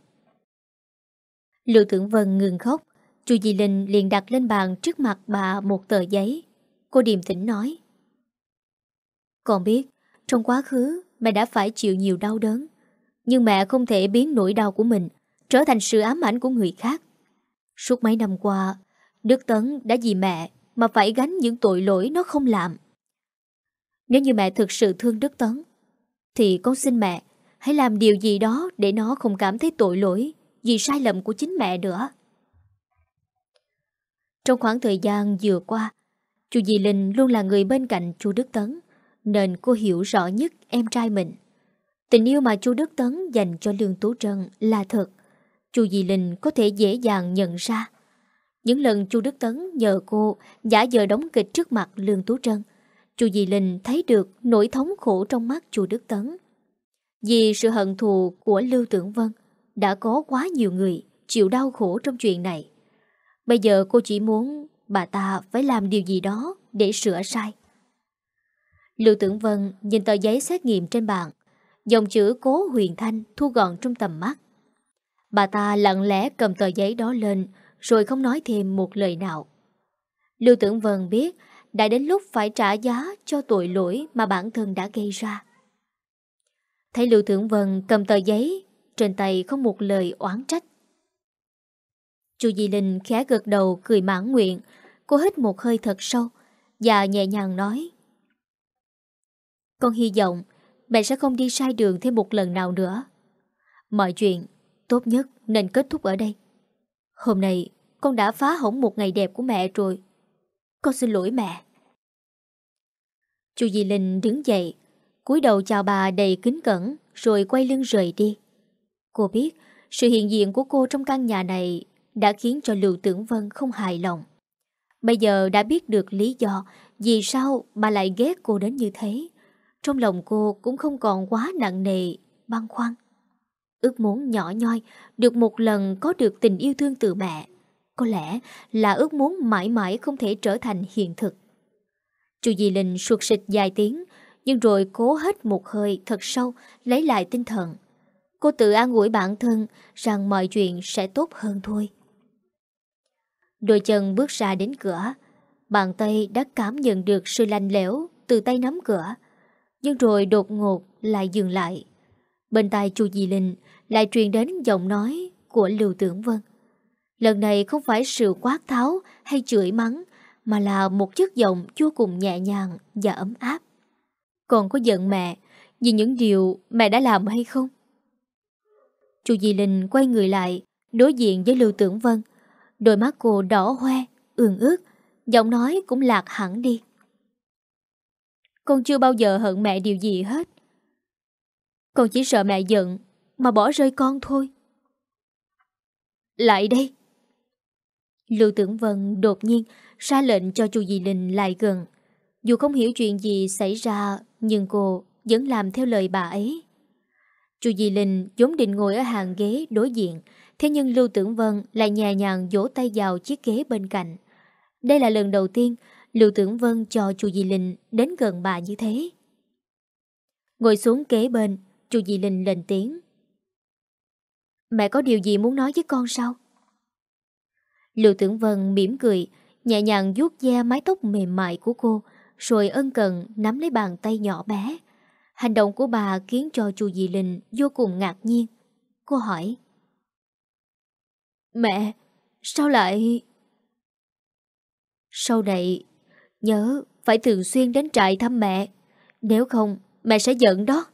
Lưu Tưởng Vân ngừng khóc, Chu Di Linh liền đặt lên bàn trước mặt bà một tờ giấy. Cô điềm tĩnh nói. Con biết, trong quá khứ mẹ đã phải chịu nhiều đau đớn. Nhưng mẹ không thể biến nỗi đau của mình trở thành sự ám ảnh của người khác. Suốt mấy năm qua, Đức Tấn đã vì mẹ mà phải gánh những tội lỗi nó không làm. Nếu như mẹ thực sự thương Đức Tấn, thì con xin mẹ hãy làm điều gì đó để nó không cảm thấy tội lỗi vì sai lầm của chính mẹ nữa. Trong khoảng thời gian vừa qua, chú Di Linh luôn là người bên cạnh chú Đức Tấn, nên cô hiểu rõ nhất em trai mình. Tình yêu mà chú Đức Tấn dành cho Lương Tú Trân là thật. Chú Di Linh có thể dễ dàng nhận ra. Những lần chú Đức Tấn nhờ cô giả vờ đóng kịch trước mặt Lương Tú Trân, chú Di Linh thấy được nỗi thống khổ trong mắt chú Đức Tấn. Vì sự hận thù của Lưu Tưởng Vân, đã có quá nhiều người chịu đau khổ trong chuyện này. Bây giờ cô chỉ muốn bà ta phải làm điều gì đó để sửa sai. Lưu Tưởng Vân nhìn tờ giấy xét nghiệm trên bàn, dòng chữ cố huyền thanh thu gọn trong tầm mắt. Bà ta lặng lẽ cầm tờ giấy đó lên rồi không nói thêm một lời nào. Lưu Tưởng Vân biết đã đến lúc phải trả giá cho tội lỗi mà bản thân đã gây ra. Thấy Lưu Tưởng Vân cầm tờ giấy, trên tay không một lời oán trách. Chu Di Linh khẽ gật đầu cười mãn nguyện, cô hít một hơi thật sâu và nhẹ nhàng nói. Con hy vọng mẹ sẽ không đi sai đường thêm một lần nào nữa. Mọi chuyện tốt nhất nên kết thúc ở đây. Hôm nay con đã phá hỏng một ngày đẹp của mẹ rồi. Con xin lỗi mẹ. Chu Di Linh đứng dậy, cúi đầu chào bà đầy kính cẩn rồi quay lưng rời đi. Cô biết sự hiện diện của cô trong căn nhà này đã khiến cho Lưu Tưởng Vân không hài lòng. Bây giờ đã biết được lý do vì sao bà lại ghét cô đến như thế. Trong lòng cô cũng không còn quá nặng nề băn khoăn. Ước muốn nhỏ nhoi được một lần có được tình yêu thương từ mẹ. Có lẽ là ước muốn mãi mãi không thể trở thành hiện thực. Chu Di Linh suột xịt dài tiếng, nhưng rồi cố hết một hơi thật sâu, lấy lại tinh thần. Cô tự an ủi bản thân rằng mọi chuyện sẽ tốt hơn thôi. Đôi chân bước ra đến cửa, bàn tay đã cảm nhận được sự lạnh lẽo từ tay nắm cửa, nhưng rồi đột ngột lại dừng lại. Bên tai Chu Di Linh lại truyền đến giọng nói của Lưu Tưởng Vân. Lần này không phải sự quát tháo hay chửi mắng, mà là một chất giọng vô cùng nhẹ nhàng và ấm áp. Còn có giận mẹ vì những điều mẹ đã làm hay không? Chu Di Linh quay người lại, đối diện với Lưu Tưởng Vân. Đôi mắt cô đỏ hoe, ương ướt, giọng nói cũng lạc hẳn đi. Con chưa bao giờ hận mẹ điều gì hết. Con chỉ sợ mẹ giận mà bỏ rơi con thôi. Lại đây. Lưu Tưởng Vân đột nhiên ra lệnh cho chu Di Linh lại gần. Dù không hiểu chuyện gì xảy ra, nhưng cô vẫn làm theo lời bà ấy. Chu Di Linh vốn định ngồi ở hàng ghế đối diện, thế nhưng Lưu Tưởng Vân lại nhẹ nhàng vỗ tay vào chiếc ghế bên cạnh. Đây là lần đầu tiên Lưu Tưởng Vân cho Chu Di Linh đến gần bà như thế. Ngồi xuống kế bên, Chu Di Linh lên tiếng. Mẹ có điều gì muốn nói với con sao? Lưu Tưởng Vân mỉm cười, nhẹ nhàng vuốt ve mái tóc mềm mại của cô, rồi ân cần nắm lấy bàn tay nhỏ bé. Hành động của bà khiến cho chu Di Linh vô cùng ngạc nhiên. Cô hỏi. Mẹ, sao lại... Sau này, nhớ phải thường xuyên đến trại thăm mẹ. Nếu không, mẹ sẽ giận đó.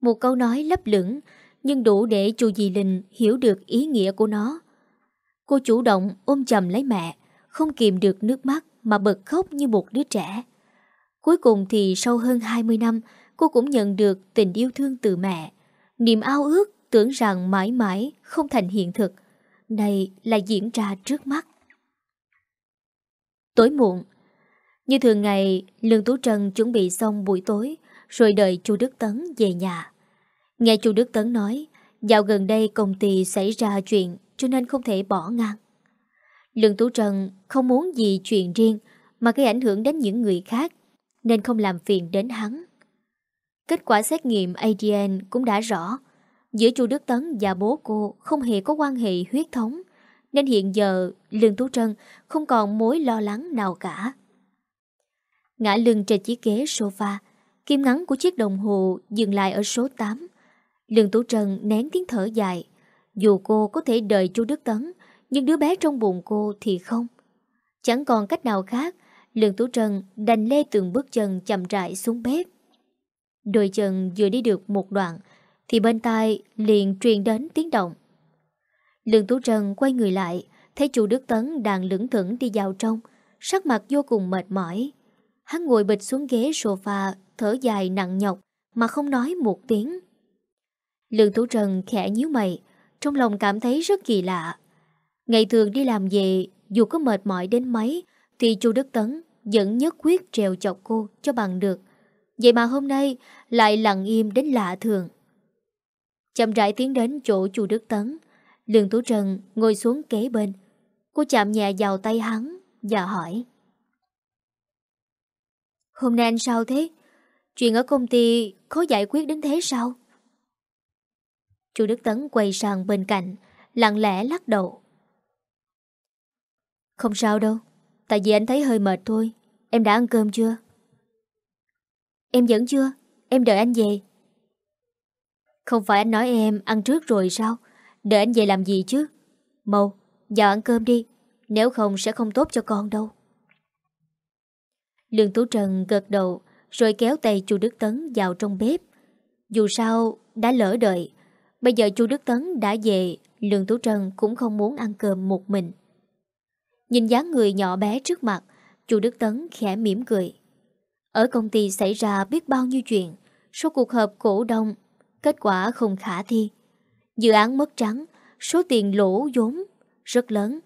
Một câu nói lấp lửng, nhưng đủ để chu Dì Linh hiểu được ý nghĩa của nó. Cô chủ động ôm chầm lấy mẹ, không kìm được nước mắt mà bật khóc như một đứa trẻ. Cuối cùng thì sau hơn 20 năm, cô cũng nhận được tình yêu thương từ mẹ. Niềm ao ước tưởng rằng mãi mãi không thành hiện thực. Này là diễn ra trước mắt. Tối muộn, như thường ngày, Lương Tú Trân chuẩn bị xong buổi tối, rồi đợi chu Đức Tấn về nhà. Nghe chu Đức Tấn nói, dạo gần đây công ty xảy ra chuyện cho nên không thể bỏ ngang. Lương Tú Trân không muốn gì chuyện riêng mà gây ảnh hưởng đến những người khác nên không làm phiền đến hắn. Kết quả xét nghiệm ADN cũng đã rõ giữa chu Đức Tấn và bố cô không hề có quan hệ huyết thống, nên hiện giờ Lương Tú Trân không còn mối lo lắng nào cả. Ngã lưng trên chiếc ghế sofa, kim ngắn của chiếc đồng hồ dừng lại ở số 8 Lương Tú Trân nén tiếng thở dài, dù cô có thể đợi chu Đức Tấn, Nhưng đứa bé trong bụng cô thì không. Chẳng còn cách nào khác, Lương Tú Trân đành lê từng bước chân chậm rãi xuống bếp. Đôi chân vừa đi được một đoạn thì bên tai liền truyền đến tiếng động Lương Tú Trân quay người lại Thấy chu Đức Tấn đang lững thững đi vào trong Sắc mặt vô cùng mệt mỏi Hắn ngồi bịch xuống ghế sofa Thở dài nặng nhọc Mà không nói một tiếng Lương Tú Trân khẽ nhíu mày trong lòng cảm thấy rất kỳ lạ. Ngày thường đi làm về, dù có mệt mỏi đến mấy, thì chu Đức Tấn vẫn nhất quyết trèo chọc cô cho bằng được. Vậy mà hôm nay lại lặng im đến lạ thường. Chậm rãi tiến đến chỗ chu Đức Tấn. Lương Tú Trần ngồi xuống kế bên. Cô chạm nhẹ vào tay hắn và hỏi. Hôm nay anh sao thế? Chuyện ở công ty khó giải quyết đến thế sao? Chu Đức Tấn quay sang bên cạnh, lặng lẽ lắc đầu. Không sao đâu, tại vì anh thấy hơi mệt thôi. Em đã ăn cơm chưa? Em vẫn chưa, em đợi anh về. Không phải anh nói em ăn trước rồi sao? để anh về làm gì chứ? Mau, vào ăn cơm đi, nếu không sẽ không tốt cho con đâu. Lương Tú Trần gật đầu rồi kéo tay chu Đức Tấn vào trong bếp. Dù sao, đã lỡ đợi, Bây giờ chu Đức Tấn đã về, Lương Tú Trân cũng không muốn ăn cơm một mình. Nhìn dáng người nhỏ bé trước mặt, chu Đức Tấn khẽ mỉm cười. Ở công ty xảy ra biết bao nhiêu chuyện, số cuộc họp cổ đông, kết quả không khả thi. Dự án mất trắng, số tiền lỗ vốn rất lớn.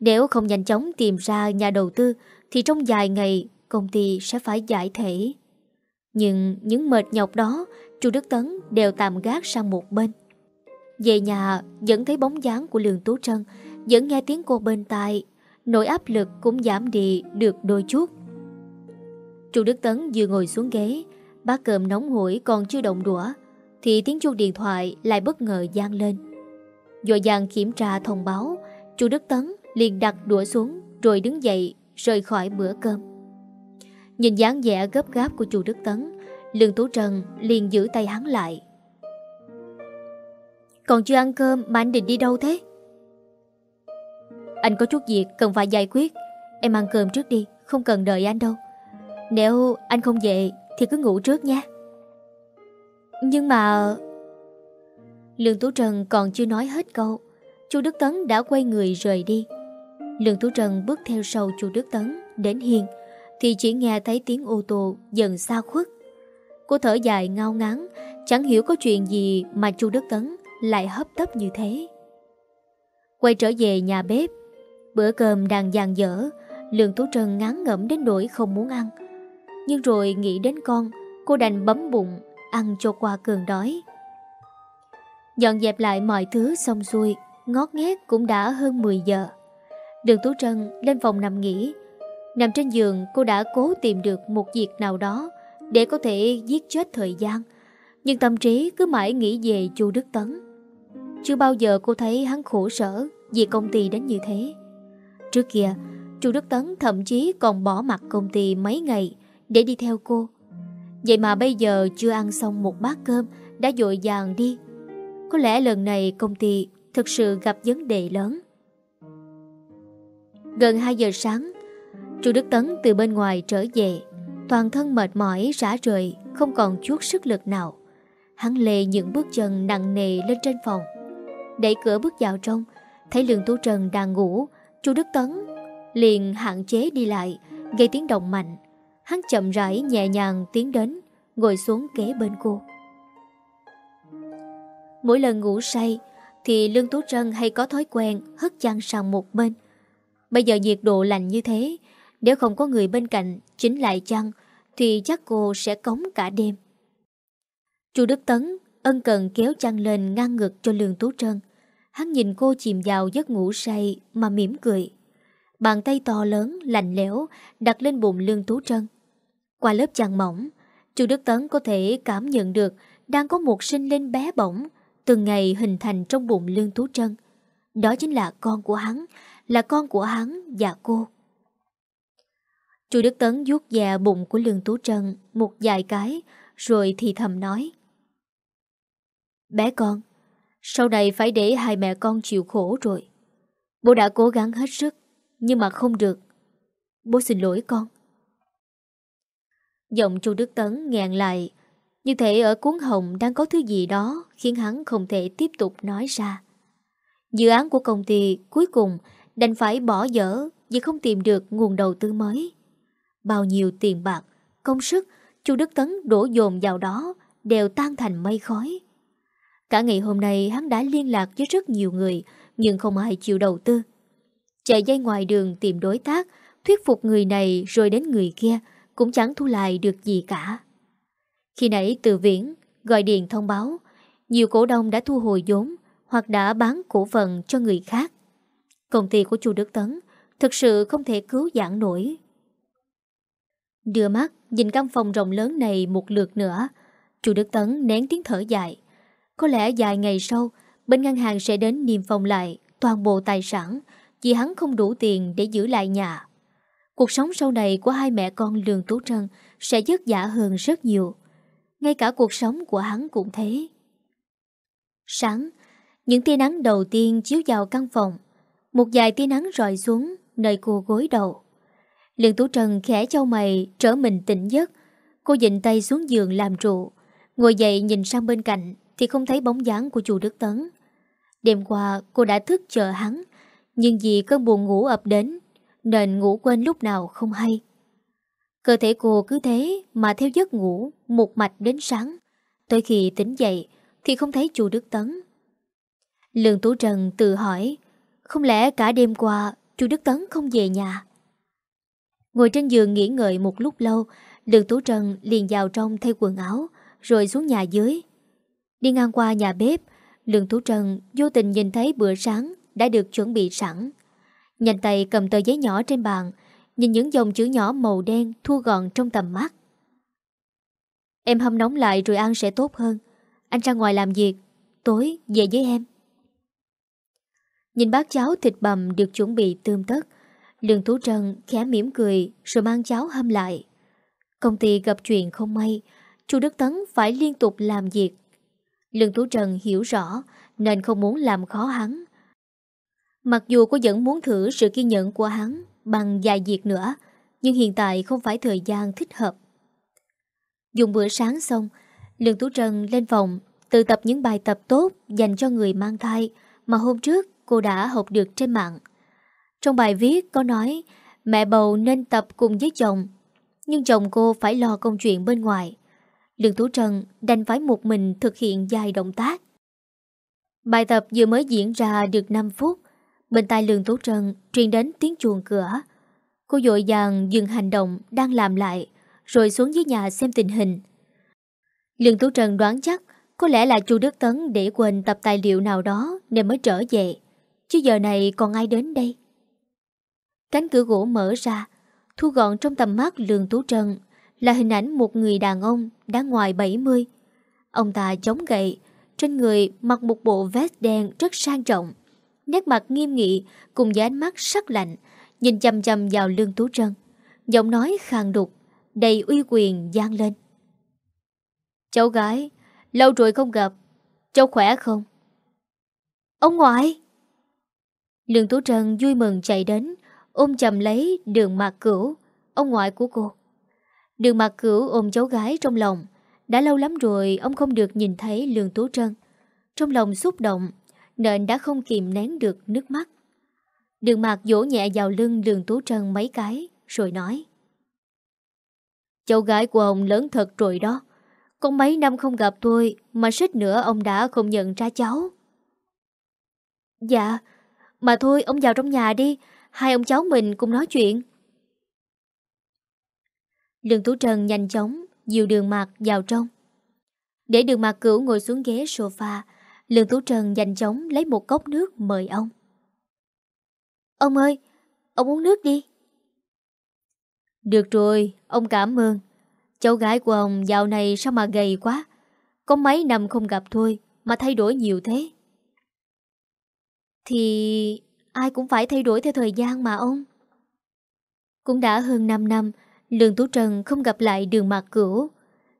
Nếu không nhanh chóng tìm ra nhà đầu tư thì trong vài ngày công ty sẽ phải giải thể. Nhưng những mệt nhọc đó Chu Đức Tấn đều tạm gác sang một bên. Về nhà vẫn thấy bóng dáng của Lương Tú Trân, vẫn nghe tiếng cô bên tai, nỗi áp lực cũng giảm đi được đôi chút. Chu Đức Tấn vừa ngồi xuống ghế, bát cơm nóng hổi còn chưa động đũa, thì tiếng chuông điện thoại lại bất ngờ gian lên. Dội dàng kiểm tra thông báo, chú Đức Tấn liền đặt đũa xuống rồi đứng dậy rời khỏi bữa cơm. Nhìn dáng vẻ gấp gáp của chú Đức Tấn, Lương Tú Trần liền giữ tay hắn lại. Còn chưa ăn cơm mà anh định đi đâu thế? Anh có chút việc cần phải giải quyết. Em ăn cơm trước đi, không cần đợi anh đâu. Nếu anh không về thì cứ ngủ trước nha. Nhưng mà... Lương Tú Trần còn chưa nói hết câu. Chu Đức Tấn đã quay người rời đi. Lương Tú Trần bước theo sau chu Đức Tấn đến hiên thì chỉ nghe thấy tiếng ô tô dần xa khuất. Cô thở dài ngao ngán, chẳng hiểu có chuyện gì mà chu Đức Tấn lại hấp tấp như thế. Quay trở về nhà bếp, bữa cơm đang dàn dở, Lương Tú Trần ngán ngẩm đến nỗi không muốn ăn. Nhưng rồi nghĩ đến con, cô đành bấm bụng, ăn cho qua cơn đói. Dọn dẹp lại mọi thứ xong xuôi, ngót nghét cũng đã hơn 10 giờ. Đường Tú Trân lên phòng nằm nghỉ. Nằm trên giường cô đã cố tìm được một việc nào đó để có thể giết chết thời gian. Nhưng tâm trí cứ mãi nghĩ về chu Đức Tấn. Chưa bao giờ cô thấy hắn khổ sở vì công ty đến như thế. Trước kia, chu Đức Tấn thậm chí còn bỏ mặt công ty mấy ngày để đi theo cô. Vậy mà bây giờ chưa ăn xong một bát cơm đã dội vàng đi. Có lẽ lần này công ty thực sự gặp vấn đề lớn. Gần 2 giờ sáng, Chu Đức Tấn từ bên ngoài trở về, toàn thân mệt mỏi, rã rời, không còn chút sức lực nào. Hắn lê những bước chân nặng nề lên trên phòng. Đẩy cửa bước vào trong, thấy Lương Tú Trần đang ngủ, Chu Đức Tấn liền hạn chế đi lại, gây tiếng động mạnh. Hắn chậm rãi nhẹ nhàng tiến đến, ngồi xuống kế bên cô. Mỗi lần ngủ say, thì Lương Tú Trân hay có thói quen hất chăn sang một bên, Bây giờ nhiệt độ lạnh như thế, nếu không có người bên cạnh chính lại chăn thì chắc cô sẽ cống cả đêm. Chu Đức Tấn ân cần kéo chăn lên ngang ngực cho Lương Tú Trân. Hắn nhìn cô chìm vào giấc ngủ say mà mỉm cười. Bàn tay to lớn, lạnh lẽo đặt lên bụng Lương Tú Trân. Qua lớp chăn mỏng, Chu Đức Tấn có thể cảm nhận được đang có một sinh linh bé bỏng từng ngày hình thành trong bụng Lương Tú Trân. Đó chính là con của hắn, là con của hắn và cô. Chu Đức Tấn vuốt già bụng của Lương Tú Trân một vài cái rồi thì thầm nói. Bé con, sau này phải để hai mẹ con chịu khổ rồi. Bố đã cố gắng hết sức, nhưng mà không được. Bố xin lỗi con. Giọng Chu Đức Tấn ngẹn lại, như thể ở cuốn hồng đang có thứ gì đó khiến hắn không thể tiếp tục nói ra. Dự án của công ty cuối cùng đành phải bỏ dở vì không tìm được nguồn đầu tư mới. Bao nhiêu tiền bạc, công sức chu Đức Tấn đổ dồn vào đó đều tan thành mây khói. Cả ngày hôm nay hắn đã liên lạc với rất nhiều người nhưng không ai chịu đầu tư. Chạy dây ngoài đường tìm đối tác, thuyết phục người này rồi đến người kia cũng chẳng thu lại được gì cả. Khi nãy từ viễn gọi điện thông báo nhiều cổ đông đã thu hồi vốn hoặc đã bán cổ phần cho người khác. Công ty của chu Đức Tấn thực sự không thể cứu giãn nổi. Đưa mắt nhìn căn phòng rộng lớn này một lượt nữa, chu Đức Tấn nén tiếng thở dài. Có lẽ vài ngày sau, bên ngân hàng sẽ đến niêm phong lại toàn bộ tài sản vì hắn không đủ tiền để giữ lại nhà. Cuộc sống sau này của hai mẹ con Lương Tú Trân sẽ dứt dã hơn rất nhiều. Ngay cả cuộc sống của hắn cũng thế. Sáng, những tia nắng đầu tiên chiếu vào căn phòng một vài tia nắng rọi xuống nơi cô gối đầu. Lương Tú Trân khẽ châu mày trở mình tỉnh giấc. Cô dịnh tay xuống giường làm trụ. Ngồi dậy nhìn sang bên cạnh thì không thấy bóng dáng của chú Đức Tấn. Đêm qua cô đã thức chờ hắn nhưng vì cơn buồn ngủ ập đến nên ngủ quên lúc nào không hay. Cơ thể cô cứ thế mà theo giấc ngủ một mạch đến sáng. Tới khi tỉnh dậy thì không thấy chủ Đức Tấn. Lương Tú Trần tự hỏi không lẽ cả đêm qua chú Đức Tấn không về nhà? Ngồi trên giường nghỉ ngợi một lúc lâu, Lương Tú Trần liền vào trong thay quần áo, rồi xuống nhà dưới. Đi ngang qua nhà bếp, Lương Tú Trân vô tình nhìn thấy bữa sáng đã được chuẩn bị sẵn. Nhanh tay cầm tờ giấy nhỏ trên bàn, nhìn những dòng chữ nhỏ màu đen thu gọn trong tầm mắt. Em hâm nóng lại rồi ăn sẽ tốt hơn. Anh ra ngoài làm việc, tối về với em. Nhìn bát cháo thịt bằm được chuẩn bị tươm tất, Lương Tú Trân khẽ mỉm cười rồi mang cháo hâm lại. Công ty gặp chuyện không may, chu Đức Tấn phải liên tục làm việc. Lương Tú Trân hiểu rõ nên không muốn làm khó hắn. Mặc dù cô vẫn muốn thử sự kiên nhẫn của hắn bằng vài việc nữa, nhưng hiện tại không phải thời gian thích hợp. Dùng bữa sáng xong, Lương Tú Trân lên phòng tự tập những bài tập tốt dành cho người mang thai mà hôm trước cô đã học được trên mạng. Trong bài viết có nói mẹ bầu nên tập cùng với chồng, nhưng chồng cô phải lo công chuyện bên ngoài. Lương Tú Trân đành phải một mình thực hiện dài động tác. Bài tập vừa mới diễn ra được 5 phút, bên tai Lương Tú Trân truyền đến tiếng chuồng cửa. Cô dội dàng dừng hành động đang làm lại, rồi xuống dưới nhà xem tình hình. Lương Tú Trân đoán chắc có lẽ là chu Đức Tấn để quên tập tài liệu nào đó nên mới trở về. Chứ giờ này còn ai đến đây? Cánh cửa gỗ mở ra, thu gọn trong tầm mắt Lương Tú Trân là hình ảnh một người đàn ông đã ngoài 70. Ông ta chống gậy, trên người mặc một bộ vest đen rất sang trọng. Nét mặt nghiêm nghị cùng với ánh mắt sắc lạnh, nhìn chầm chầm vào Lương Tú Trân. Giọng nói khàn đục, đầy uy quyền gian lên. Cháu gái, lâu rồi không gặp, cháu khỏe không? Ông ngoại! Lương Tú Trân vui mừng chạy đến, ôm chầm lấy đường mạc cửu, ông ngoại của cô. Đường mạc cửu ôm cháu gái trong lòng. Đã lâu lắm rồi ông không được nhìn thấy Lương Tú Trân. Trong lòng xúc động, nên đã không kìm nén được nước mắt. Đường mạc vỗ nhẹ vào lưng Đường Tú Trân mấy cái, rồi nói. Cháu gái của ông lớn thật rồi đó. có mấy năm không gặp tôi mà suýt nữa ông đã không nhận ra cháu. Dạ, mà thôi ông vào trong nhà đi, hai ông cháu mình cùng nói chuyện. Lương Tú Trần nhanh chóng dìu đường mạc vào trong. Để đường mạc cửu ngồi xuống ghế sofa, Lương Tú Trần nhanh chóng lấy một cốc nước mời ông. Ông ơi, ông uống nước đi. Được rồi, ông cảm ơn. Cháu gái của ông dạo này sao mà gầy quá. Có mấy năm không gặp thôi mà thay đổi nhiều thế. Thì ai cũng phải thay đổi theo thời gian mà ông. Cũng đã hơn 5 năm, Lương Tú Trân không gặp lại đường mặt cửu.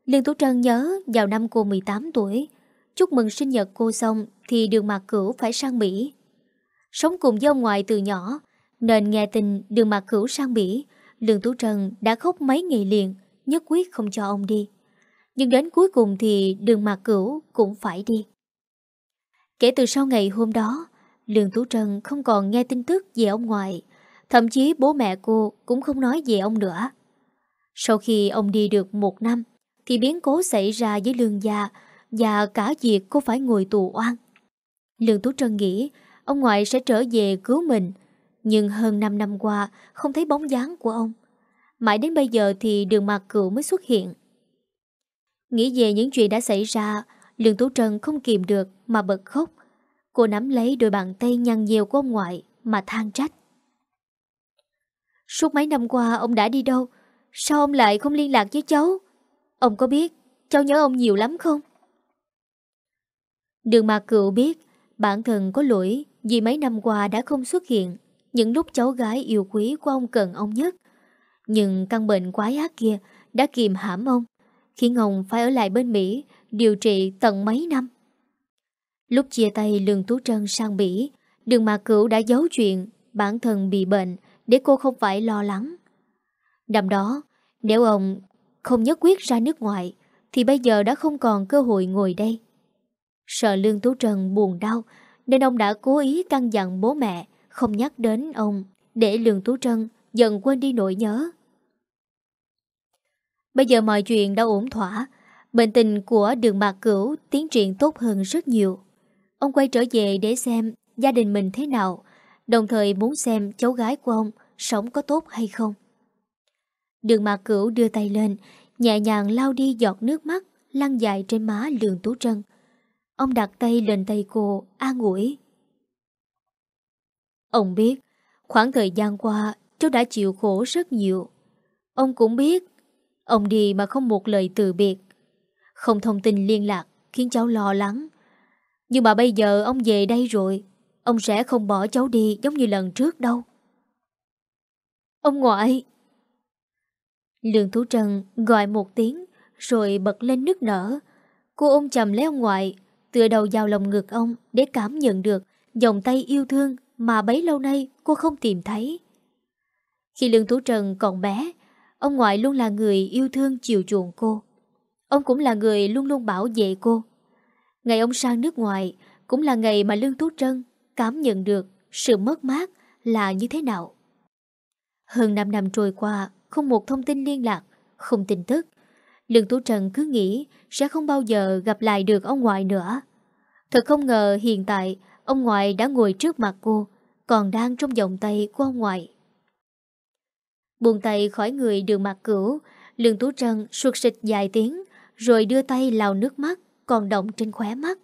Lương Tú Trân nhớ vào năm cô 18 tuổi, chúc mừng sinh nhật cô xong thì đường mạc cửu phải sang Mỹ. Sống cùng với ông ngoại từ nhỏ, nên nghe tin đường mạc cửu sang Mỹ, Lương Tú trần đã khóc mấy ngày liền, nhất quyết không cho ông đi. Nhưng đến cuối cùng thì đường mạc cửu cũng phải đi. Kể từ sau ngày hôm đó, Lương Tú trần không còn nghe tin tức về ông ngoại, thậm chí bố mẹ cô cũng không nói về ông nữa. Sau khi ông đi được một năm, thì biến cố xảy ra với Lương Gia và cả việc cô phải ngồi tù oan. Lương Tú Trân nghĩ ông ngoại sẽ trở về cứu mình, nhưng hơn 5 năm qua không thấy bóng dáng của ông. Mãi đến bây giờ thì đường mặt cửu mới xuất hiện. Nghĩ về những chuyện đã xảy ra, Lương Tú Trân không kìm được mà bật khóc. Cô nắm lấy đôi bàn tay nhăn nhiều của ông ngoại mà than trách. Suốt mấy năm qua ông đã đi đâu? Sao ông lại không liên lạc với cháu? Ông có biết cháu nhớ ông nhiều lắm không? Đường mà Cựu biết bản thân có lỗi vì mấy năm qua đã không xuất hiện những lúc cháu gái yêu quý của ông cần ông nhất. Nhưng căn bệnh quái ác kia đã kìm hãm ông, khiến ông phải ở lại bên Mỹ điều trị tận mấy năm. Lúc chia tay Lương Tú Trân sang Mỹ, đường mà cựu đã giấu chuyện bản thân bị bệnh để cô không phải lo lắng. Năm đó, nếu ông không nhất quyết ra nước ngoài, thì bây giờ đã không còn cơ hội ngồi đây. Sợ Lương Tú Trần buồn đau, nên ông đã cố ý căn dặn bố mẹ không nhắc đến ông để Lương Tú Trân dần quên đi nỗi nhớ. Bây giờ mọi chuyện đã ổn thỏa, bệnh tình của đường mạc cửu tiến triển tốt hơn rất nhiều. Ông quay trở về để xem gia đình mình thế nào, đồng thời muốn xem cháu gái của ông sống có tốt hay không. Đường mạc cửu đưa tay lên, nhẹ nhàng lau đi giọt nước mắt lăn dài trên má Lương Tú Trân. Ông đặt tay lên tay cô, an ủi. Ông biết, khoảng thời gian qua cháu đã chịu khổ rất nhiều. Ông cũng biết, ông đi mà không một lời từ biệt. Không thông tin liên lạc khiến cháu lo lắng. Nhưng mà bây giờ ông về đây rồi, ông sẽ không bỏ cháu đi giống như lần trước đâu. Ông ngoại! Lương Thú Trân gọi một tiếng rồi bật lên nước nở. Cô ôm chầm lấy ông ngoại, tựa đầu vào lòng ngực ông để cảm nhận được dòng tay yêu thương mà bấy lâu nay cô không tìm thấy. Khi Lương Tú trần còn bé, ông ngoại luôn là người yêu thương chiều chuộng cô. Ông cũng là người luôn luôn bảo vệ cô. Ngày ông sang nước ngoài cũng là ngày mà Lương Tú Trân cảm nhận được sự mất mát là như thế nào. Hơn 5 năm trôi qua, không một thông tin liên lạc, không tin tức. Lương Tú trần cứ nghĩ sẽ không bao giờ gặp lại được ông ngoại nữa. Thật không ngờ hiện tại ông ngoại đã ngồi trước mặt cô, còn đang trong vòng tay của ông ngoại. Buông tay khỏi người đường mặt cửu, Lương Tú trần suột xịt dài tiếng, rồi đưa tay lau nước mắt còn động trên khóe mắt.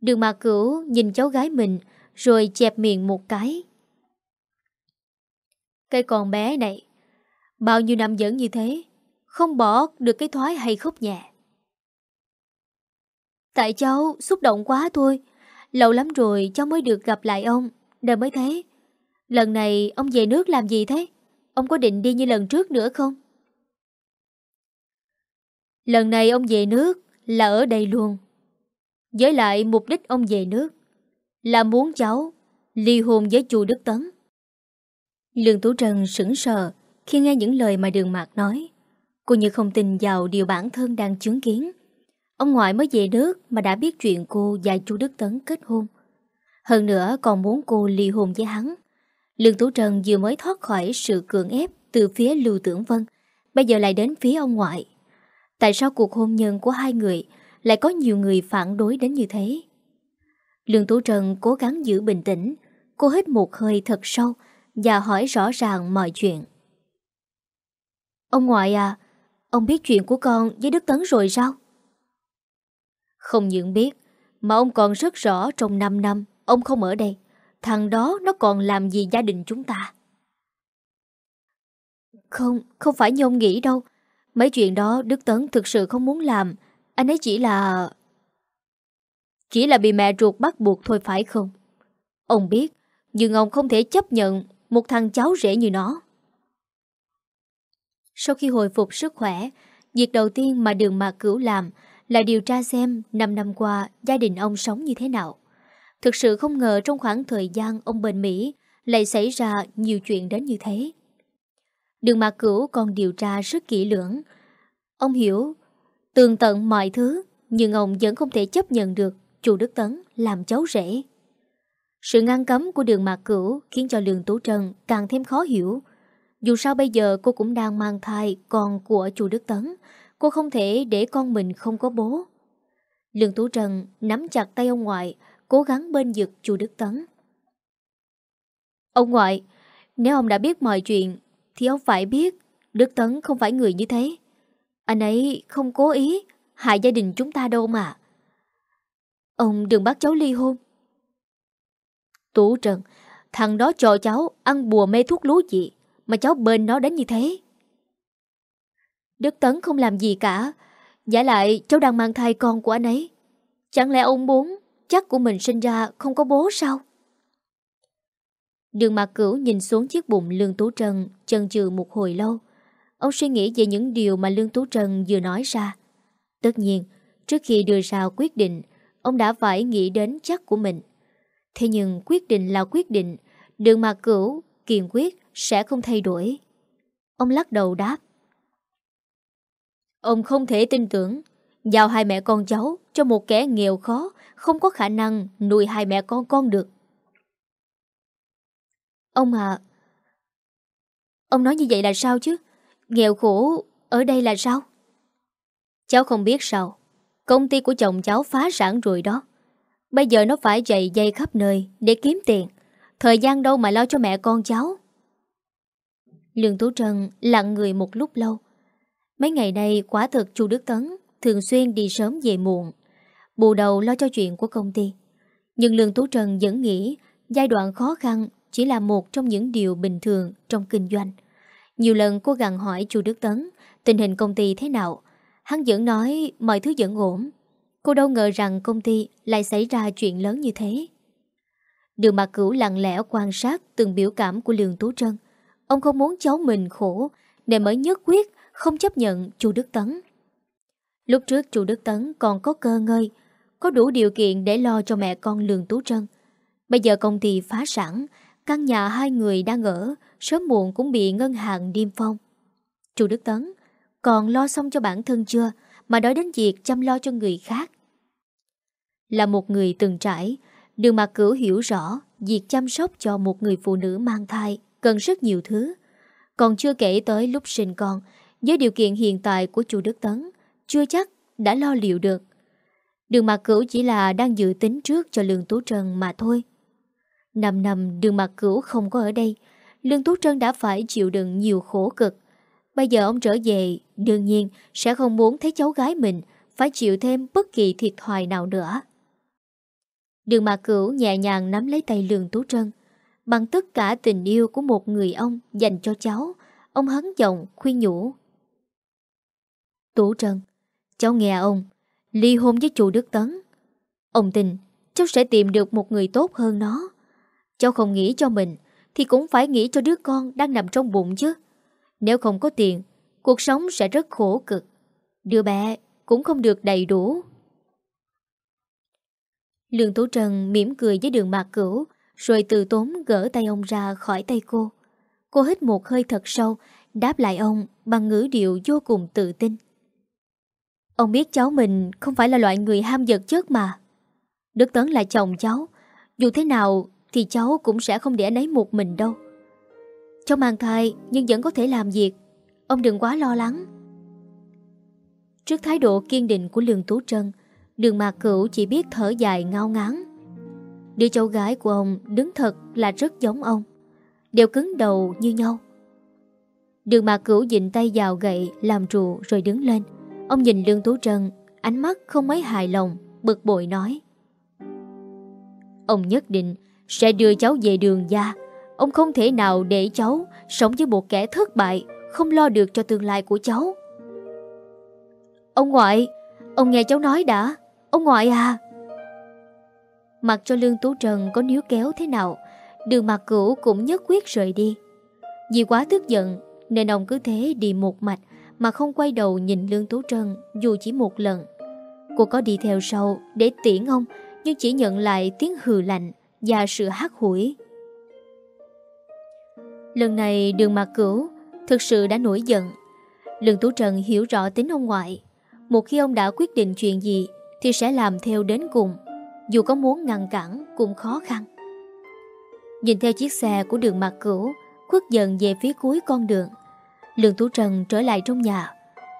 Đường mặt cửu nhìn cháu gái mình, rồi chẹp miệng một cái. Cái con bé này, bao nhiêu năm dẫn như thế, không bỏ được cái thói hay khóc nhẹ. Tại cháu xúc động quá thôi, lâu lắm rồi cháu mới được gặp lại ông, đời mới thế. Lần này ông về nước làm gì thế? Ông có định đi như lần trước nữa không? Lần này ông về nước là ở đây luôn. Với lại mục đích ông về nước là muốn cháu ly hôn với chu Đức Tấn. Lương Tú Trần sững sờ khi nghe những lời mà Đường Mạc nói. Cô như không tin vào điều bản thân đang chứng kiến. Ông ngoại mới về nước mà đã biết chuyện cô và chú Đức Tấn kết hôn. Hơn nữa còn muốn cô ly hôn với hắn. Lương Tú Trần vừa mới thoát khỏi sự cưỡng ép từ phía Lưu Tưởng Vân, bây giờ lại đến phía ông ngoại. Tại sao cuộc hôn nhân của hai người lại có nhiều người phản đối đến như thế? Lương Tú Trần cố gắng giữ bình tĩnh, cô hít một hơi thật sâu và hỏi rõ ràng mọi chuyện. Ông ngoại à, ông biết chuyện của con với Đức Tấn rồi sao? Không những biết, mà ông còn rất rõ trong 5 năm ông không ở đây. Thằng đó nó còn làm gì gia đình chúng ta? Không, không phải như ông nghĩ đâu. Mấy chuyện đó Đức Tấn thực sự không muốn làm. Anh ấy chỉ là... Chỉ là bị mẹ ruột bắt buộc thôi phải không? Ông biết, nhưng ông không thể chấp nhận một thằng cháu rể như nó. Sau khi hồi phục sức khỏe, việc đầu tiên mà đường mạc cửu làm là điều tra xem 5 năm qua gia đình ông sống như thế nào. Thực sự không ngờ trong khoảng thời gian ông bên Mỹ lại xảy ra nhiều chuyện đến như thế. Đường Mạc Cửu còn điều tra rất kỹ lưỡng. Ông hiểu tường tận mọi thứ nhưng ông vẫn không thể chấp nhận được chủ Đức Tấn làm cháu rể. Sự ngăn cấm của đường Mạc Cửu khiến cho Lương Tú Trân càng thêm khó hiểu. Dù sao bây giờ cô cũng đang mang thai con của chú Đức Tấn, cô không thể để con mình không có bố. Lương Tú Trần nắm chặt tay ông ngoại, cố gắng bên giật chú Đức Tấn. Ông ngoại, nếu ông đã biết mọi chuyện, thì ông phải biết Đức Tấn không phải người như thế. Anh ấy không cố ý hại gia đình chúng ta đâu mà. Ông đừng bắt cháu ly hôn. Tú Trần, thằng đó cho cháu ăn bùa mê thuốc lú gì mà cháu bên nó đến như thế. Đức Tấn không làm gì cả, giả lại cháu đang mang thai con của anh ấy. Chẳng lẽ ông muốn chắc của mình sinh ra không có bố sao? Đường Mạc Cửu nhìn xuống chiếc bụng Lương Tú Trân chần chừ một hồi lâu. Ông suy nghĩ về những điều mà Lương Tú Trân vừa nói ra. Tất nhiên, trước khi đưa ra quyết định, ông đã phải nghĩ đến chắc của mình. Thế nhưng quyết định là quyết định, đường Mạc Cửu kiên quyết sẽ không thay đổi. Ông lắc đầu đáp. Ông không thể tin tưởng giao hai mẹ con cháu cho một kẻ nghèo khó không có khả năng nuôi hai mẹ con con được. Ông à, ông nói như vậy là sao chứ? Nghèo khổ ở đây là sao? Cháu không biết sao. Công ty của chồng cháu phá sản rồi đó. Bây giờ nó phải chạy dây khắp nơi để kiếm tiền. Thời gian đâu mà lo cho mẹ con cháu. Lương Tú Trân lặng người một lúc lâu. Mấy ngày nay quả thực chu Đức Tấn thường xuyên đi sớm về muộn, bù đầu lo cho chuyện của công ty. Nhưng Lương Tú Trân vẫn nghĩ giai đoạn khó khăn chỉ là một trong những điều bình thường trong kinh doanh. Nhiều lần cô gặng hỏi chu Đức Tấn tình hình công ty thế nào. Hắn vẫn nói mọi thứ vẫn ổn. Cô đâu ngờ rằng công ty lại xảy ra chuyện lớn như thế. Đường mặt cửu lặng lẽ quan sát từng biểu cảm của Lương Tú Trân. Ông không muốn cháu mình khổ nên mới nhất quyết không chấp nhận chu Đức Tấn. Lúc trước chu Đức Tấn còn có cơ ngơi, có đủ điều kiện để lo cho mẹ con Lương Tú Trân. Bây giờ công ty phá sản, căn nhà hai người đang ở, sớm muộn cũng bị ngân hàng điêm phong. chu Đức Tấn còn lo xong cho bản thân chưa mà nói đến việc chăm lo cho người khác. Là một người từng trải, đường mặt cửu hiểu rõ việc chăm sóc cho một người phụ nữ mang thai cần rất nhiều thứ. Còn chưa kể tới lúc sinh con, với điều kiện hiện tại của chú Đức Tấn, chưa chắc đã lo liệu được. Đường mặt cửu chỉ là đang dự tính trước cho Lương Tú Trân mà thôi. Năm năm đường mặt cửu không có ở đây, Lương Tú Trân đã phải chịu đựng nhiều khổ cực. Bây giờ ông trở về, đương nhiên sẽ không muốn thấy cháu gái mình phải chịu thêm bất kỳ thiệt thòi nào nữa. Đường mặt cửu nhẹ nhàng nắm lấy tay Lương Tú Trân. Bằng tất cả tình yêu của một người ông dành cho cháu, ông hấn giọng khuyên nhủ. Tú Trân, cháu nghe ông, ly hôn với chủ Đức Tấn. Ông tin cháu sẽ tìm được một người tốt hơn nó. Cháu không nghĩ cho mình, thì cũng phải nghĩ cho đứa con đang nằm trong bụng chứ. Nếu không có tiền, cuộc sống sẽ rất khổ cực. Đứa bé cũng không được đầy đủ. Lương Tú Trần mỉm cười với đường mạc cửu, rồi từ tốn gỡ tay ông ra khỏi tay cô. Cô hít một hơi thật sâu, đáp lại ông bằng ngữ điệu vô cùng tự tin. Ông biết cháu mình không phải là loại người ham vật chất mà. Đức Tấn là chồng cháu, dù thế nào thì cháu cũng sẽ không để anh ấy một mình đâu. Cháu mang thai nhưng vẫn có thể làm việc, ông đừng quá lo lắng. Trước thái độ kiên định của Lương Tú Trân, đường mạc cửu chỉ biết thở dài ngao ngán. Đứa cháu gái của ông đứng thật là rất giống ông, đều cứng đầu như nhau. Đường mạc cửu dịnh tay vào gậy làm trụ rồi đứng lên. Ông nhìn Lương Tú Trân, ánh mắt không mấy hài lòng, bực bội nói. Ông nhất định sẽ đưa cháu về đường gia. Ông không thể nào để cháu sống với một kẻ thất bại, không lo được cho tương lai của cháu. Ông ngoại, ông nghe cháu nói đã. Ông ngoại à. Mặc cho Lương Tú Trần có níu kéo thế nào, đường mặt cửu cũng nhất quyết rời đi. Vì quá tức giận nên ông cứ thế đi một mạch mà không quay đầu nhìn Lương Tú trần dù chỉ một lần. Cô có đi theo sau để tiễn ông nhưng chỉ nhận lại tiếng hừ lạnh và sự hắt hủi. Lần này đường mặt cửu thực sự đã nổi giận. Lương Tú Trần hiểu rõ tính ông ngoại. Một khi ông đã quyết định chuyện gì thì sẽ làm theo đến cùng. Dù có muốn ngăn cản cũng khó khăn. Nhìn theo chiếc xe của đường mặt cửu khuất dần về phía cuối con đường. Lương Tú Trần trở lại trong nhà.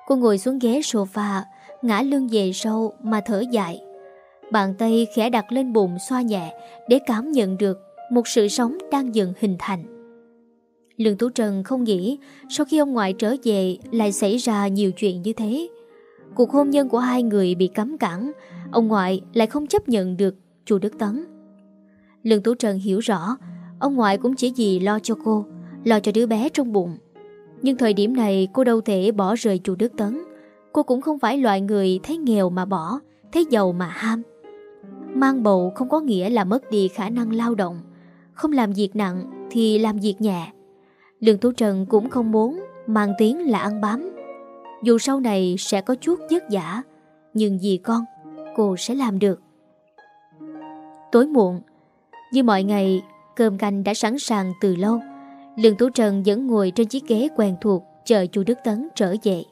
Cô ngồi xuống ghế sofa, ngã lưng về sâu mà thở dài. Bàn tay khẽ đặt lên bụng xoa nhẹ để cảm nhận được một sự sống đang dần hình thành. Lương Tú Trần không nghĩ sau khi ông ngoại trở về lại xảy ra nhiều chuyện như thế. Cuộc hôn nhân của hai người bị cấm cản, ông ngoại lại không chấp nhận được chu Đức Tấn. Lương Tú Trần hiểu rõ, ông ngoại cũng chỉ vì lo cho cô, lo cho đứa bé trong bụng. Nhưng thời điểm này cô đâu thể bỏ rời chu Đức Tấn. Cô cũng không phải loại người thấy nghèo mà bỏ, thấy giàu mà ham. Mang bầu không có nghĩa là mất đi khả năng lao động Không làm việc nặng thì làm việc nhẹ Lương Tú Trần cũng không muốn mang tiếng là ăn bám Dù sau này sẽ có chút vất vả Nhưng vì con, cô sẽ làm được. Tối muộn Như mọi ngày, cơm canh đã sẵn sàng từ lâu. Lương Tú Trần vẫn ngồi trên chiếc ghế quen thuộc Chờ chú Đức Tấn trở về.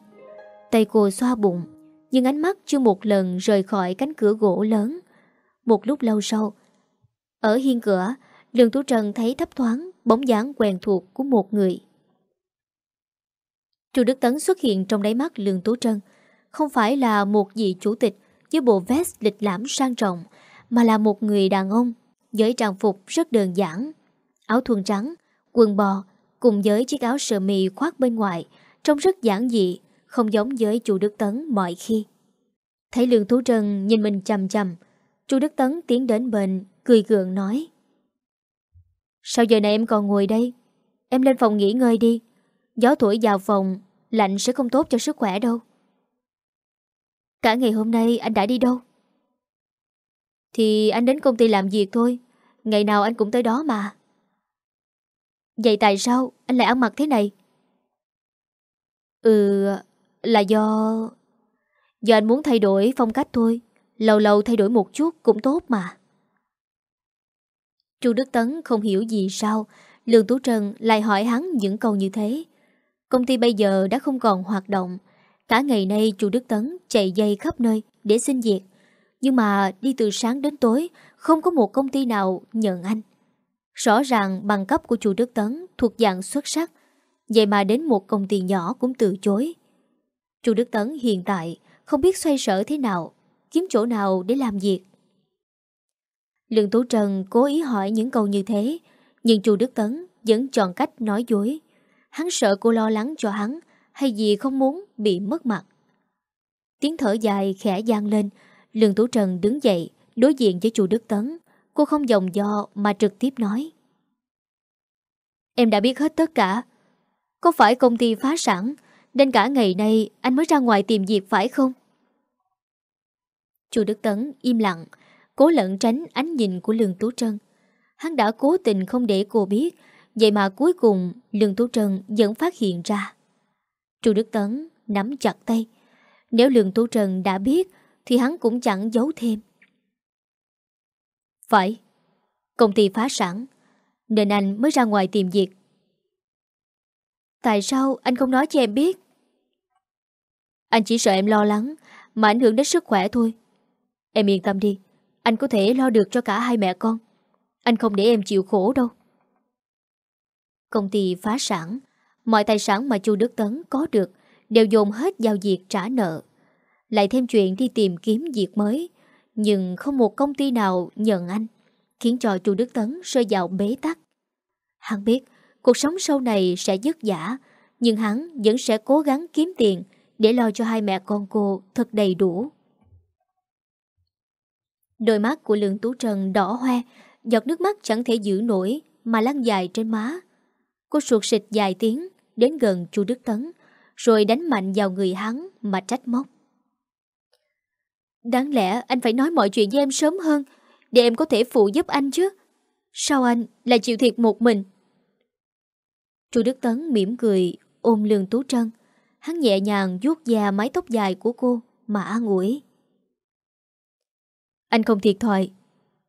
Tay cô xoa bụng Nhưng ánh mắt chưa một lần rời khỏi cánh cửa gỗ lớn. Một lúc lâu sau Ở hiên cửa Lương Tú Trần thấy thấp thoáng Bóng dáng quen thuộc của một người. Chu Đức Tấn xuất hiện trong đáy mắt Lương Tú Trân Không phải là một vị chủ tịch. Với bộ vest lịch lãm sang trọng Mà là một người đàn ông Với trang phục rất đơn giản Áo thun trắng, quần bò Cùng với chiếc áo sơ mi khoác bên ngoài Trông rất giản dị Không giống với chu Đức Tấn mọi khi Thấy Lương thú Trân nhìn mình chầm chầm, Chu Đức Tấn tiến đến bên, cười gượng nói. Sao giờ này em còn ngồi đây? Em lên phòng nghỉ ngơi đi. Gió thổi vào phòng, lạnh sẽ không tốt cho sức khỏe đâu. Cả ngày hôm nay anh đã đi đâu? Thì anh đến công ty làm việc thôi. Ngày nào anh cũng tới đó mà. Vậy tại sao anh lại ăn mặc thế này? Ừ, là do... Do anh muốn thay đổi phong cách thôi. Lâu lâu thay đổi một chút cũng tốt mà. Chu Đức Tấn không hiểu gì sao Lương Tú Trân lại hỏi hắn những câu như thế. Công ty bây giờ đã không còn hoạt động. Cả ngày nay chu Đức Tấn chạy dây khắp nơi để xin việc. Nhưng mà đi từ sáng đến tối không có một công ty nào nhận anh. Rõ ràng bằng cấp của chu Đức Tấn thuộc dạng xuất sắc. Vậy mà đến một công ty nhỏ cũng từ chối. chu Đức Tấn hiện tại không biết xoay sở thế nào, kiếm chỗ nào để làm việc. Lương Tú Trần cố ý hỏi những câu như thế, nhưng chu Đức Tấn vẫn chọn cách nói dối. Hắn sợ cô lo lắng cho hắn, hay gì không muốn bị mất mặt. Tiếng thở dài khẽ gian lên, Lương Tú Trần đứng dậy, đối diện với chu Đức Tấn. Cô không dòng do mà trực tiếp nói. Em đã biết hết tất cả. Có phải công ty phá sản, nên cả ngày nay anh mới ra ngoài tìm việc phải không? Chu Đức Tấn im lặng, cố lận tránh ánh nhìn của Lương Tú Trân. Hắn đã cố tình không để cô biết, vậy mà cuối cùng Lương Tú Trân vẫn phát hiện ra. Chu Đức Tấn nắm chặt tay. Nếu Lương Tú trần đã biết, thì hắn cũng chẳng giấu thêm. Phải, công ty phá sản, nên anh mới ra ngoài tìm việc. Tại sao anh không nói cho em biết? Anh chỉ sợ em lo lắng, mà ảnh hưởng đến sức khỏe thôi. Em yên tâm đi, anh có thể lo được cho cả hai mẹ con Anh không để em chịu khổ đâu Công ty phá sản Mọi tài sản mà chu Đức Tấn có được Đều dồn hết giao diệt trả nợ. Lại thêm chuyện đi tìm kiếm việc mới Nhưng không một công ty nào nhận anh Khiến cho chu Đức Tấn rơi vào bế tắc. Hắn biết Cuộc sống sau này sẽ dứt giả Nhưng hắn vẫn sẽ cố gắng kiếm tiền Để lo cho hai mẹ con cô thật đầy đủ. Đôi mắt của Lương Tú Trần đỏ hoe, giọt nước mắt chẳng thể giữ nổi mà lăn dài trên má. Cô suột xịt dài tiếng đến gần chu Đức Tấn, rồi đánh mạnh vào người hắn mà trách móc. Đáng lẽ anh phải nói mọi chuyện với em sớm hơn, để em có thể phụ giúp anh chứ. Sao anh lại chịu thiệt một mình? Chu Đức Tấn mỉm cười, ôm Lương Tú Trân. Hắn nhẹ nhàng vuốt da mái tóc dài của cô mà an ủi. Anh không thiệt thòi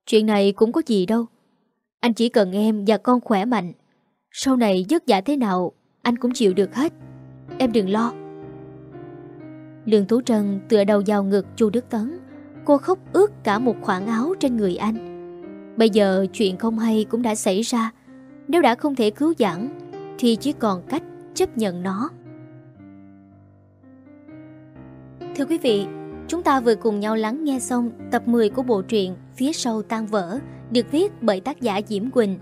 Chuyện này cũng có gì đâu Anh chỉ cần em và con khỏe mạnh Sau này giấc giả thế nào anh cũng chịu được hết. Em đừng lo. Lương Tú Trân tựa đầu vào ngực chu Đức Tấn. Cô khóc ướt cả một khoảng áo trên người anh. Bây giờ chuyện không hay cũng đã xảy ra. Nếu đã không thể cứu giãn, Thì chỉ còn cách chấp nhận nó. Thưa quý vị, Chúng ta vừa cùng nhau lắng nghe xong tập 10 của bộ truyện Phía sau tan vỡ, được viết bởi tác giả Diễm Quỳnh.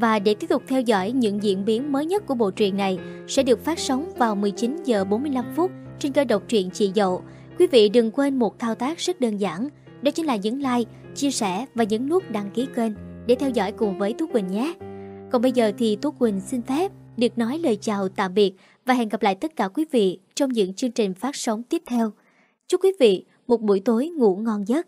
Và để tiếp tục theo dõi những diễn biến mới nhất của bộ truyện này sẽ được phát sóng vào 19 giờ 45 phút trên kênh độc truyện Chị Dậu. Quý vị đừng quên một thao tác rất đơn giản, đó chính là nhấn like, chia sẻ và nhấn nút đăng ký kênh để theo dõi cùng với Tú Quỳnh nhé. Còn bây giờ thì Tú Quỳnh xin phép được nói lời chào tạm biệt và hẹn gặp lại tất cả quý vị trong những chương trình phát sóng tiếp theo. Chúc quý vị một buổi tối ngủ ngon giấc.